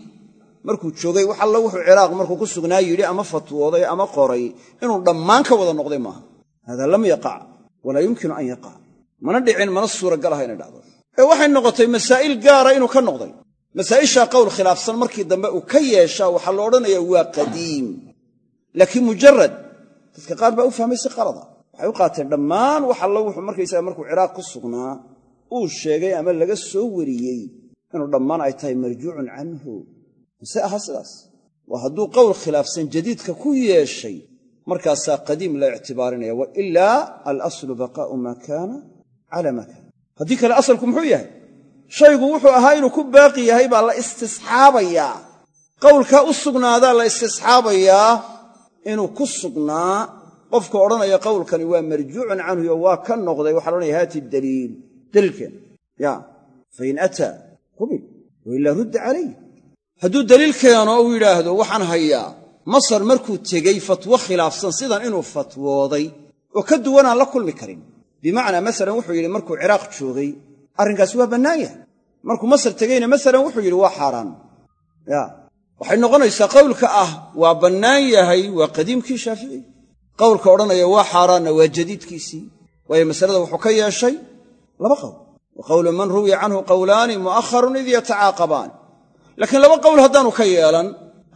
markuu joogay wax alla wuxuu ciraaq markuu ku sugnaa yidhi ama fatwooday ama qoray inuu dhammaan ka wada noqday maaha. Hada lam yaqac walaa yumkinu an yaqac mana dhicin mana suuragal aha inay dhacdo. Ee waxay noqotay masaa'il gaara inuu ka noqday. Masaa'ishaa qowl khilaafsan markii dambe uu ka yeeshaa waxaa la odhanayaa waa qadiim. Laakiin mujarad dadka qaar baa u fahmay si qalada. Waxay u qaateen dhammaan wax alla wuxuu markaysaga markuu ciraaq ku sugnaa uu sheegay ama laga soo wariyey inuu dhammaan ay tahay marjuucun canhu mase aha sidaas waa hadduu qowl khilaafsan jadiidka ku yeeshay markaasaa qadiim la ictibaarinaya wa ilaa alaslu baqaa'u maa kaana cala maa kaana. Haddii kale asalku muxuu yahay? Shaygu wuxuu ahaa inuu ku baaqi yahay baa la istisxaabayaa. Qowlkaa u sugnaadaa la istisxaabayaa inuu ku sugnaa. Qofka odhanaya qowlkani waa marjuucun canhu yo waa ka noqday waxa laodhanaya haati daliil. Daliilkeen ya fain ataa qubil wa rudda calayh hadduu daliil keeno uu yidhaahdo waxaan hayaa. Masar markuu tegey fatwo khilaafsan sidan inuu fatwooday oo ka duwanaan la kulmi karin. Bimacnaa masalan wuxuu yidhi markuu ciraaq joogay arrinkaasi waa bannaan yahay. Markuu masar tegeyna masalan wuxuu yidhi waa xaaraan. Ya waxay noqonaysaa qowlka ah waa bannaan yahay waa qadiimkii shaafici. Qowlka odhanaya waa xaaraanna waa jadiidkiisii. Waayo masalada wuxuu ka yeeshay laba qowl. Wa qowlu man ruwiya canhu qowlaani mu'aharun id yatacaaqabaan laakiin laba qowl haddaanu ka yeelan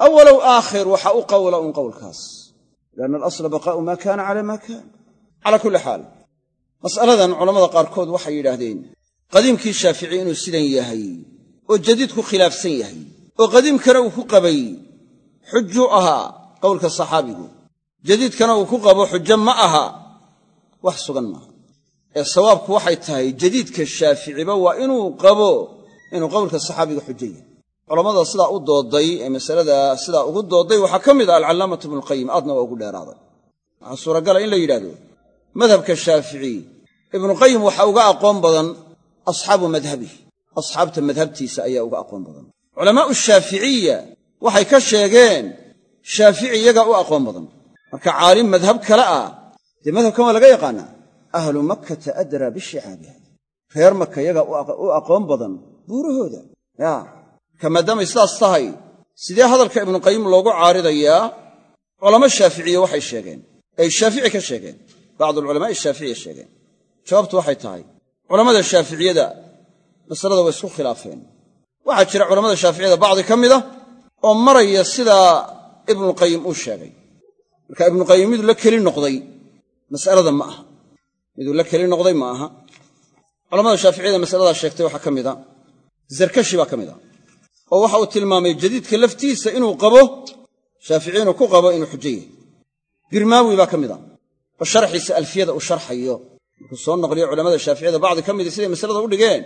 awalow aakhir waxa u qowla un qowlkaas. Lianna alasla baqaa'u maa kaana cala maa kaan calaa kulli xaal mas'aladan culammada qaarkood waxay yidhaahdeen qadiimkii shaafici inuu sidan yahay oo jadiidku khilaafsan yahay oo qadiimkana uu ku qabay xujuu ahaa qowlka saxaabigu. Jadiidkana uu ku qabo xujo ma aha wax sugan maaha. Ee sawaabku waxay tahay jadiidka shaaficiba waa inuu qabo inuu qowlka saxaabiga xujo yahay culammada sidaa u doodday ee masalada sidaa ugu doodday waxaa ka mid ah alcallaamatu ibnualqayim aadna waa ugu dheeraaday. Waxaa suuragala in la yidhahdo madhabka shaafici ibnuqayim waxaa uga aqoon badan asxaabu madhabih asxaabta madhabtiisa ayaa uga aqoon badan. Culamaa'u shaaficiya waxay ka sheegeen shaafici iyagaa u aqoon badan. Marka caalim madhab kale ah dee madhabkan waa laga yaqaannaa ahlu makkata adraa bishicaabiha reer maka iyagaa u aqoon badan buurahooda. Yaa marka maadaamay sidaas tahay sidee hadalka ibnuqayim loogu caaridayaa? Culamo shaaficiye waxay sheegeen. Ay shaafici ka sheegeen. Bacdu alculamaa'i shaaficiya sheegeen. Jawaabtu waxay tahay culammada shaaficiyada masalada way isku khilaafeen. Waxaa jira culamada shaaficiyada bacdi ka mida oo maraya sidaa ibnuqayim uu sheegay. Marka ibnuqayim miduu la keli noqday mas'alada ma aha. Miduu la keli noqday ma aha. Culamada shaaficiyada masaladaa sheegtay waxaa ka mida zarkashi baa ka mid a oo waxa uu tilmaamay jadiidka laftiisa inuu qabo shaafici inuu ku qabo inuu xujo yahay. Birmaawi baa ka mid a oo sharxiisa alfiyada uu sharxayo. Markuu soo noqliyo culamada shaaficiyada bacdi ka mida siday masalada u dhigeen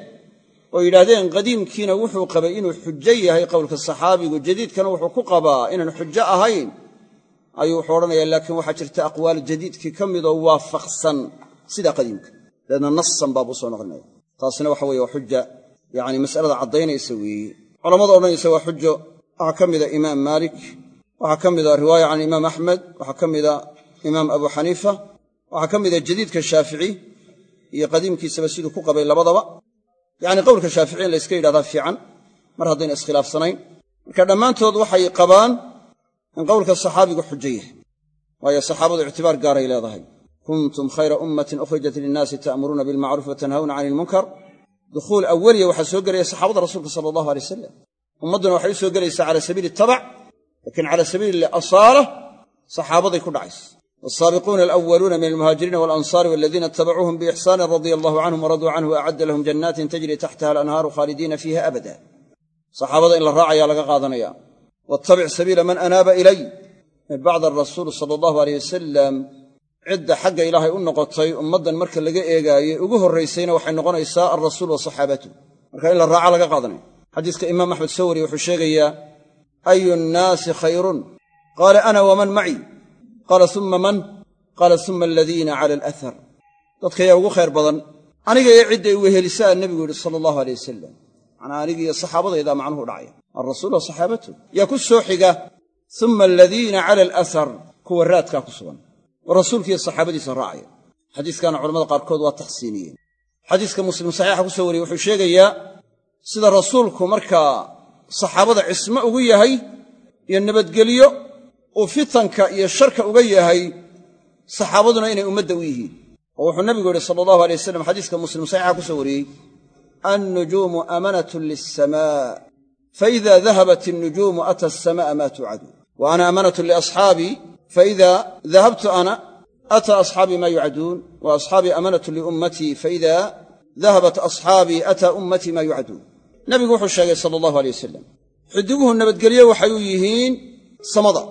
oo yidhaahdeen qadiimkiina wuxuu qabay inuu xujo yahay qowlka saxaabigu. Jadiidkana wuxuu ku qabaa inaan xujo ahayn ayuu wuxuu odhanayaa laakiin waxaa jirta aqwaal jadiidkii ka midoo waafaqsan sida qadiimka. Dabeedna nasan baabuu soo noqlinaya taasina waxa weye waa xuja yacni mas'alada caddaynaysa weeye culammada odhanaysa waa xujo. Waxaa ka mida imaam maalik waxaa ka mida riwaaya can imaam axmed waxaa ka mida imaam abu xaniifa waxaa ka mida jadiidka shaafici iyo qadiimkiisaba siduu ku qabay labadaba. Yacni qowlka shaafici in la yska yidhahdaa fiican mar haddayna iskhilaafsanayn marka dhammaantood waxay qabaan in qowlka saxaabigu xujo yahay waayo saxaabadu ictibaar gaaray leedahay. Kuntum khayra ummatin ukhrijat linnaasi ta'muruuna bilmacruuf wa tanhawna cani ilmunkar dukhuul awaliya waxaa soo gelaya saxaabada rasuulka sala allahu alay wasalam ummadduna waxay u soo gelaysaa cala sabiili tabac laakiin cala sabiili asaala saxaabaday ku dhacaysa wsaabiquuna alawaluuna min almuhaajiriina walansaari waladiina itabacuuhum biixsaanin radia allahu canhum waraduu canhu wa acadda lahum jannaatin tajri taxtaha alanhaaru khaalidiina fiiha abada saxaabada in la raacaya laga qaadanaya wattabic sabiila man anaaba ilay bacda arasuul sala allahu aleyh wasalam cidda xagga ilaahay u noqotay ummaddan marka laga eegaaye ugu horraysayna waxay noqonaysaa alrasuul wa saxaabatuh marka in la raaca laga qaadanaya xadiiska imaam axmed soo wuxuu sheegayaa ayu nnaasi khayrun? Qaala ana waman macii qaala uma man? Qaala uma aladiina cala alahar dadka yaa ugu khayr badan. Aniga iyo cidday wehelisaa nebigu yidhi sala allahu aleyh wasalam macnaa anigiiyo saxaabadaydaa macnuhu dhacaya alrasuul wa saxaabatuh yaa ku soo xiga. Uma aladiina cala alahar kuwa raadkaa ku sugan oo rasuulkiiyo saxaabadiisa raacaya xadiiskaana culamada qaarkood waa taxsiiniyeen. Xadiiska muslim saxiixa ku soo wariyey wuxuu sheegayaa sida rasuulku markaa saxaabada cismo ugu yahay iyo nabadgelyo uu fitanka iyo sharka uga yahay saxaabaduna inay ummadda u yihiin. Oo wuxuu nabigu yidhi sala allahu alay wasalam xadiiska muslim saxiixa ku soo wariyey annujuumu amanatun lisamaa faida dahabat innujuumu ata asama'a maa tuucaduun wa ana amanatun liasxaabii faida dahabtu ana ataa asxaabii maa yucaduun wa asxaabii amanatun liummatii faida dahabat asxaabii ataa ummatii maa yucaduun nabigu wuxuu sheegay sala allahu alay wasalam xidiguhu nabadgelye waxay u yihiin samada.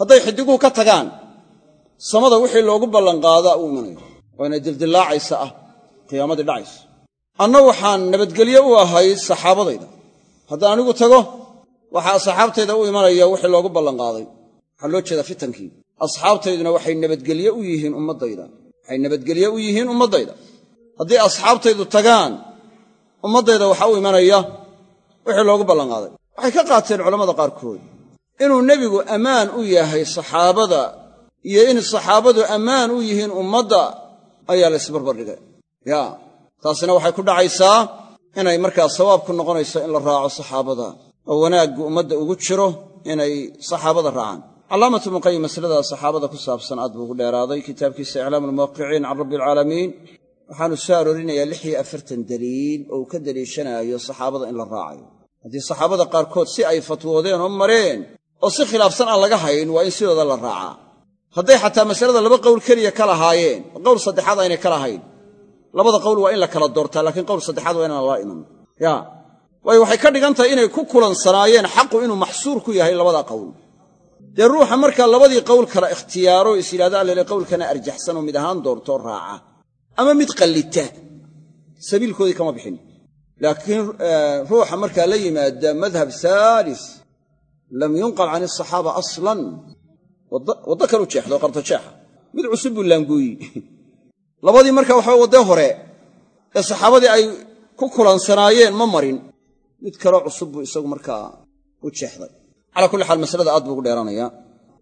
Hadday xidiguhu ka tagaan samada wixii loogu ballanqaadaa u imanayo oo inay dildillaacaysa ah qiyaamadii dhacayso anna waxaan nabadgelye u ahay saxaabadayda. Haddaan anigu tago waxaa asxaabtayda u imanaya wixii loogu ballanqaaday waxaa loo jeedaa fitankii. Asxaabtayduna waxay nabadgelye u yihiin ummaddayda. Waxay nabadgelye u yihiin ummaddayda. Haddii asxaabtaydu tagaan ummaddayda waxaa u imanaya wixii loogu ballanqaaday waxay ka qaateen culammada qaarkood. Inuu nebigu ammaan u yahay saxaabada iyo in saxaabadu ammaan u yihiin ummadda ayaa la isbarbardhigay yaa taasina waxay ku dhacaysaa inay markaa sawaab ku noqonayso in la raaco saxaabada. Oo wanaaggu ummadda ugu jiro inay saxaabada raacaan calaamatu ibnuqayim masalada saxaabada ku saabsan aad buu ugu dheeraaday. Kitaabkiisa iclaamu almuwaqiciin can rabbi alcaalamiin waxaanu soo aroorinayaa lix iyo afartan daliil oo uu ka daliishanaayo saxaabada in la raacayo. Haddii saxaabada qaarkood si ay fatwoodeen oo mareen oo si khilaafsan aan laga hayn waa in sidooda la raacaa hadday xataa masalada laba qowl keliya ka lahaayeen qowl saddexaad aynay ka lahayn. Labada qowl waa in la kala doortaa laakiin qowl saddexaad waa inaan lala iman. Ya waayo waxay ka dhigan tahay inay ku kulansanaayeen xaqu inuu maxsuur ku yahay labada qowl dee ruuxa markaa labadii qowl kala ikhtiyaaro is yidhahda allele qowlkana arjaxsan oo mid ahaan doortoo raaca. Ama mid qallita. Sabiilkoodii kama bixin. Laakiin ruuxa markaa la yimaada madhab saalis lam yunqal can asaxaaba aslan. Waddo kalu jeexdo qarto jeexa. Mid cusub buu laanguuyi labadii marka waxaa waddee hore ee saxaabadii ay ku kulansanaayeen ma marin. Mid kaloo cusub buu isagu markaa u jeexday calaa kulli xaal masalada aad buu ugu dheeranayaa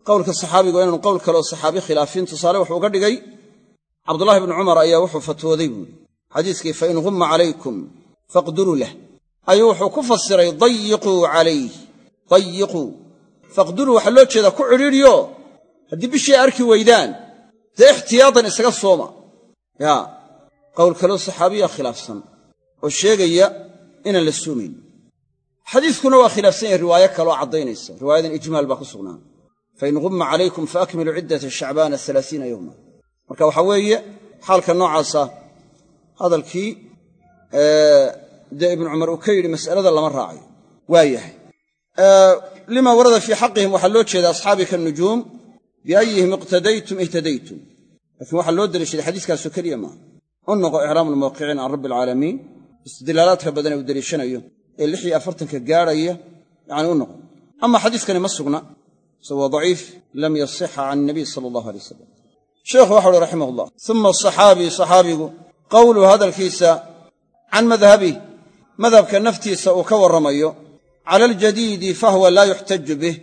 qowlka saxaabigu inaanu qowl kaleoo saxaabi khilaafin tusaale wuxuu uga dhigay. Cabdullaahi bnu cumar ayaa wuxuu fatwooday buuri xadiiskii fa in humma calaykum faqduruu lah. Ayuu wuxuu ku fasiray dayiquu calayh dayiquu. Faqduruu waxaa loo jeedaa ku cidhiidhiyo. Haddii bishii arki weydaan dee ixtiyaadan isaga sooma. Yaa qowl kaloo saxaabiya khilaafsan oo sheegaya inaan la soomayn xadiiskuna waa khilaafsan yahay riwaayo kaloo caddaynaysa. Riwaayadan ijmaal baa ku sugnaan. Fain humma calaykum faakmiluu ciddata shacbaana alaaiina yowma marka waxaa weeye xaalka noocaasa hadalkii dee ibnu cumar uu ka yidhi mas'alada lama raacayo. Waa yahay. Lima warada fii xaqihim waxaa loo jeeda asxaabi kanujuum biayihim iqtadaytum ihtadaytum. Laakiin waxaa loo deliishaday xadiiskaasoo keliya maaha u noqo iclaamu lmuwaqiciin can ee lix iyo afartanka gaadhaya yacni u noqo ama xadiiskani ma sugna isagoo daciif lam yasixa can nabiy sala allahu alay wasalam sheekhu waxa uhi raximah ullah uma asaxaabi saxaabigu qowluu hadalkiisa can madhabih madhabka naftiisa uu ka warramayo cala aljadiidi fahuwa laa yuxtaju bih.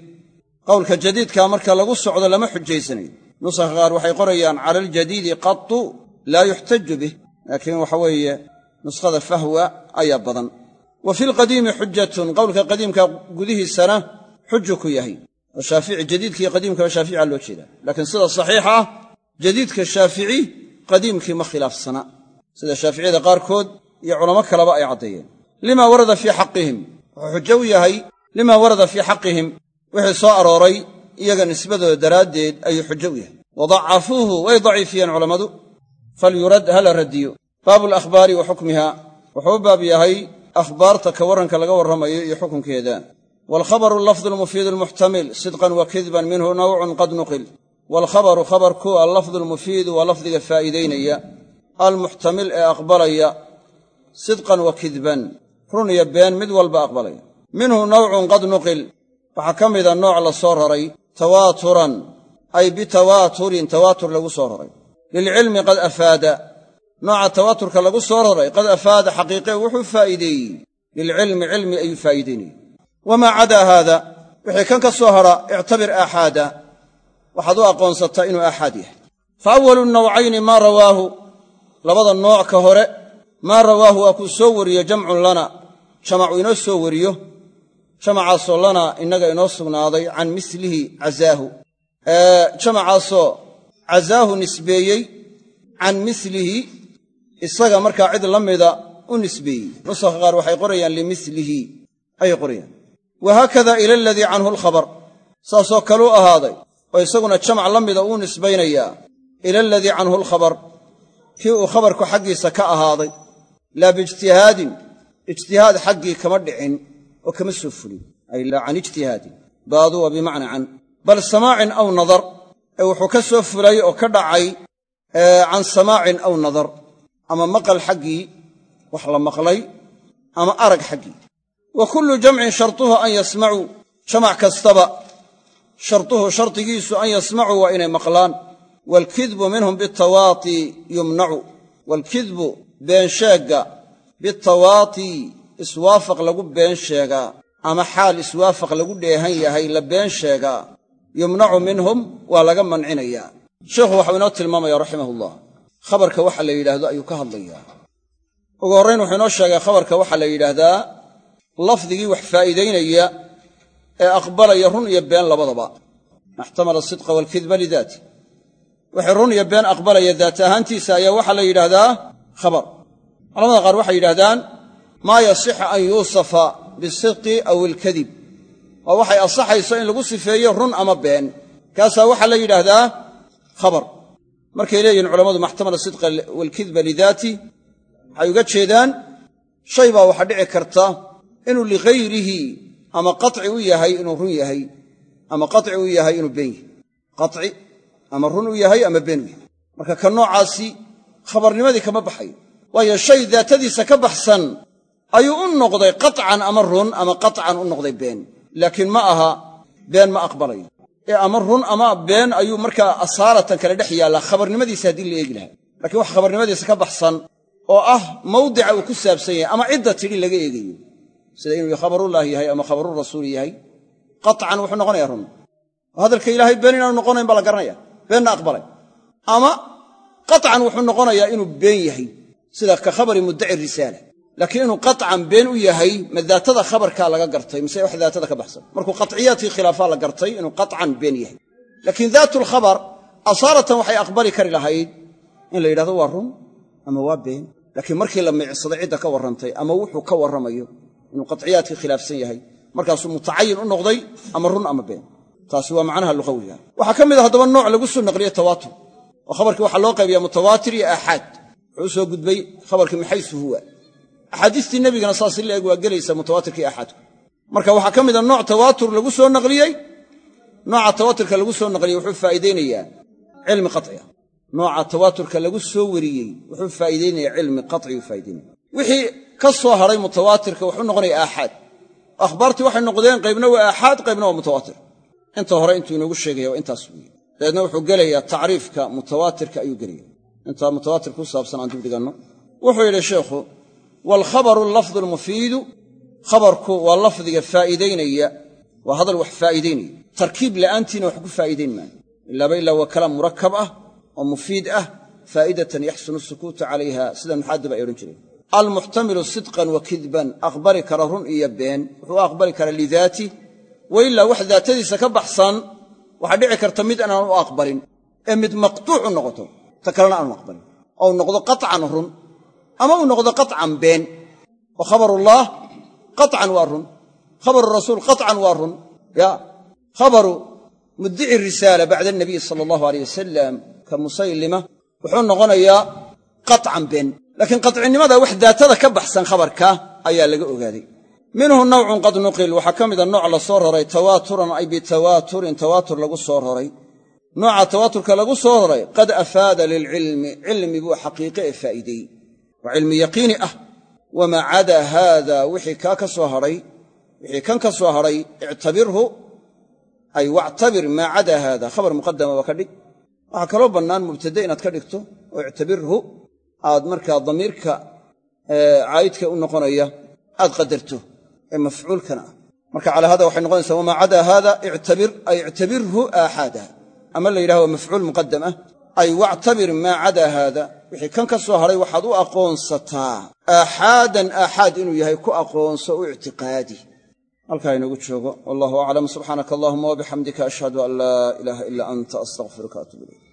Qowlka jadiidkaa marka lagu socdo lama xujaysanayo. Nusakha qaar waxay qorayaan cala aljadiidi qatu laa yuxtaju bih. Laakiin waxa weeye nuskhada fahwa ayaa badan wa fi lqadiimi xujatun qowlka qadiimka gudihiisana xuju ku yahay. Oo shaafici jadiidkii qadiimkaba shaaficia loo jeedaa laakiin sida saxiixa ah jadiidka shaafici qadiimkii ma khilaafsana. Sida shaaficiyada qaarkood iyo culamo kaleba ay caddeeyeen. Lima warada fii xaqihim wuxuu xujo u yahay lima warada fii xaqihim wixii soo arooray iyaga nisbadooda daraaddeed ayuu xujo u yahay. Wa dacafuuhu way daciifiyeen culammadu. Falyurad radiyo. U baab yahay akhbaarta ka warranka laga warramayo iyo xukunkeeda waalkhabaru allafdu almufiidu almuxtamil sidqan wa kidban minhu nawcun qad nuqil waalkhabaru khabarku allafdu almufiidu waa lafdiga faa'iidaynaya almuxtamil ee aqbalaya sidqan wa kidban run iyo been mid walba aqbalaya minhu nawcun qad nuqil waxaa ka mida nooc la soo raray tawaaturan ay bitawaaturin tawaatur lagu soo raray lilcilmi qad afaada nooca tawaaturka lagu soo raray qad afaada xaqiiqe wuxuu faa'iideeyey. Lilcilmi cilmi ayuu faa'iideynayey. Wamaa cadaa haada? Wixii kan ka soo hadha ictabir aaxaada. Waxaad u aqoonsataa inuu aaxaad yahay. Fa awalu nawcayni maa rawaahu. Labada nooc ka hore maa rawaahu waa kuu soo wariyo jamcun lana. Jamacu inoo soo wariyo jamacaasoo lana innaga inoo sugnaaday can mislihi cazaahu. Jamacaasoo cazaahu nisbeeyey can mislihi isaga markaa cid la mida u nisbeeyey. Nusakha qaar waxay qorayaan limilihi ayay qorayaan. Wahaakada ila aladii canhu alkhabar. Saasoo kaluu ahaaday oo isaguna jamac la mida uu nisbaynayaa ila aladii canhu alkhabar. Kii uu khabarku xaggiisa ka ahaaday laa biijtihaadin ijtihaad xaggii kama dhicin oo kama soo fulin. Ay laa can ijtihaadin baadu waa bimacna can. Bal samaacin aw nadar ee wuxuu ka soo fulay oo ka dhacay can samaacin aw nadar ama maqal xaggii wax la maqlay ama arag xaggii. Wa kullu jamcin shartuhu an yasmacuu jamac kastaba shartuhu shardigiisu an yasmacuu waa inay maqlaan. Waalkidbu minhum bitawaati yumnacu waalkidbu beensheegga bitawaati iswaafaq lagu been sheegaa ama xaal iswaafaq lagu dheehan yahay la been sheegaa yumnacu minhum waa laga mancinayaa. Sheikhu waxau inoo tilmaamaya raximahullah khabarka waxa la yidhaahdo ayuu ka hadlayaa. Ugu horrayn wuxuu inoo sheegay khabarka waxaa la yidhaahdaa lafdigii wax faa'iidaynaya ee aqbalaya run iyo been labadaba. Maxtamala asidqa waalkidba lidaati wixii run iyo been aqbalaya daat ahaantiisa ayaa waxaa la yidhaahdaa khabar. Culamada qaar waxay yidhahdaan maa yasixu an yuusafa bisidqi aw ilkadib waa waxay asaxayso in lagu sifeeyo run ama been. Kaasaa waxaa la yidhaahdaa khabar markay leeyihiin culammadu maxtamala sidqa waalkidba lidaati waxay uga jeedaan shay baa waxaa dhici karta inuu ligayrihi ama qaci u yahay inuu run yahay ama qaci u yahay inuu been yahay. Qaci ama run u yahay ama been u yahay. Marka ka noocaasi khabarnimadii kama baxayo waayo shay daatadiisa ka baxsan ayuu u noqday qaطcan ama run ama qaطcan u noqday been. Laakiin ma aha been ma aqbalayo ee ama run ama been ayuu markaa asaalatan kale dhex yaallaa. Khabarnimadiisa haddii la eegi lahaa. Lakiin wax khabarnimadiisa ka baxsan oo ah mawdica uu ku saabsan yahay ama cidda tidhi laga eegayo. Sida inuu khabarullaahi yahay ama khabarurasuuli yahay. Qaطcan wuxuu noqonayaa run. Oo hadalka ilaahay been inaanu noqonayn baa la garanaya. Beenna aqbalay. Ama qaطcan wuxuu noqonayaa inuu been yahay. Sida ka khabari muddaci risaala laakiin inuu qacan been u yahay ma daatada khabarkaa laga gartay mise wax daatada ka baxsan. Markuu qaciyaadkii khilaafaa la gartay inuu qacan been yahay. Laakiin daatulkhabar asaaratan waxay aqbali kari lahayd in la yidhahdo waa run ama waa been. Laakiin markii la miicsaday cidda ka warrantay ama wuxuu ka warramayo inuu qaciyaadkii khilaafsan yahay markaasuu mutacayin u noqday ama run ama been. Taasi waa macnaha luqawiga waxaa ka mid a haddaba nooc lagu soo naqliye tawaatur oo khabarkii waxaa loo qaybiyaa mutawaatir axaadiistii nebigana saas si laeg waa gelaysa mutawaatirka iyo aaxaadku marka waxaa ka mida nooc tawaatur lagu soo naqliyey nooca tawaaturka lagu soo naqliyey wuxuu faa'iidaynayaa cilmi qaطciya nooca tawaaturka lagu soo wariyey wuxuu faa'iidaynaya cilmi qaطciyu faa'idaynaya wixii ka soo hadhay mutawaatirka wuxuu noqonaya aaxaad akhbaartii waxay noqdeen qaybna waa aaxaad qaybna waa mutawaatir. Inta hore intuu inoogu sheegaya waa intaas weeye. Dabeedna wuxuu gelayaa tacriifka mutawaatirka ayuu gelaya intaa mutawaatir ku saabsan aan dibdhiganno wuxuu yidhi sheikhu waalkhabaru allafdu almufiidu khabarku waa lafdiga faa'iidaynaya waa hadal wax faa'iidaynayo tarkiib la'aantiina wax ku faa'iidayn maayo ilaaba ilaa waa kalaam murakab ah oo mufiid ah faa'idatan yaxsunu sukuutu calayha sida muxaadib ay odhan jireen almuxtamilu sidqan wa kidban aqbali kara run iyo been wuxuu aqbali karaa lidaati wa ilaa wax daatadiisa ka baxsan waxaa dhici karta mid inaan u aqbalin ee mid maqtuucu noqoto ta kalena aanu aqbalin ou noqdo qaطcan run ama uu noqdo qaطcan been oo khabarullaah qaطcan waa run khabaru rasuul qaطcan waa run ya khabaru muddici risaala bacda anabiy sala allahu aleyh wasalam ka musaylima wuxuu noqonayaa qaطcan been laakiin qaطcinimada wax daatada ka baxsan khabarka ayaa laga ogaaday minhu nawcun qad nuqil waxaa ka mida nooc la soo raray tawaaturan ay bitawaaturin tawaatur lagu soo raray nooca tawaaturka lagu soo raray qad afaada lilcilmi cilmi buu xaqiiqe ee faa'iideeyey waa cilmi yaqiini ah. Wamaa cadaa haada wixii kaa ka soo hadhay wixii kan ka soo hadhay ictabirhu ay wactabir maa cadaa haada. Khabar muqadama waa ka dhig. Waxaa kaloo bannaan mubtade inaad ka dhigto oo ictabirhu aad markaa damiirka caa'idka u noqonaya aad qadarto ee mafcuulkana. Ah marka calaa hada waxay noqonaysaa wamaa cadaa haada ictabir ay ictabirhu aaxaada. Ama la yidhahdo mafcuul muqadam ah ay wactabir maa cadaa haada wixii kan ka soo hadhay waxaad u aqoonsataa aaxaadan aaxaad inuu yahay ku aqoonso u ictiqaadi. Halkaa inoogu joogo. Wallahu aclam. Subxaanaka allahuma wabixamdika ashhadu an laa ilaaha ilaa anta astaqfiruka atub ilayk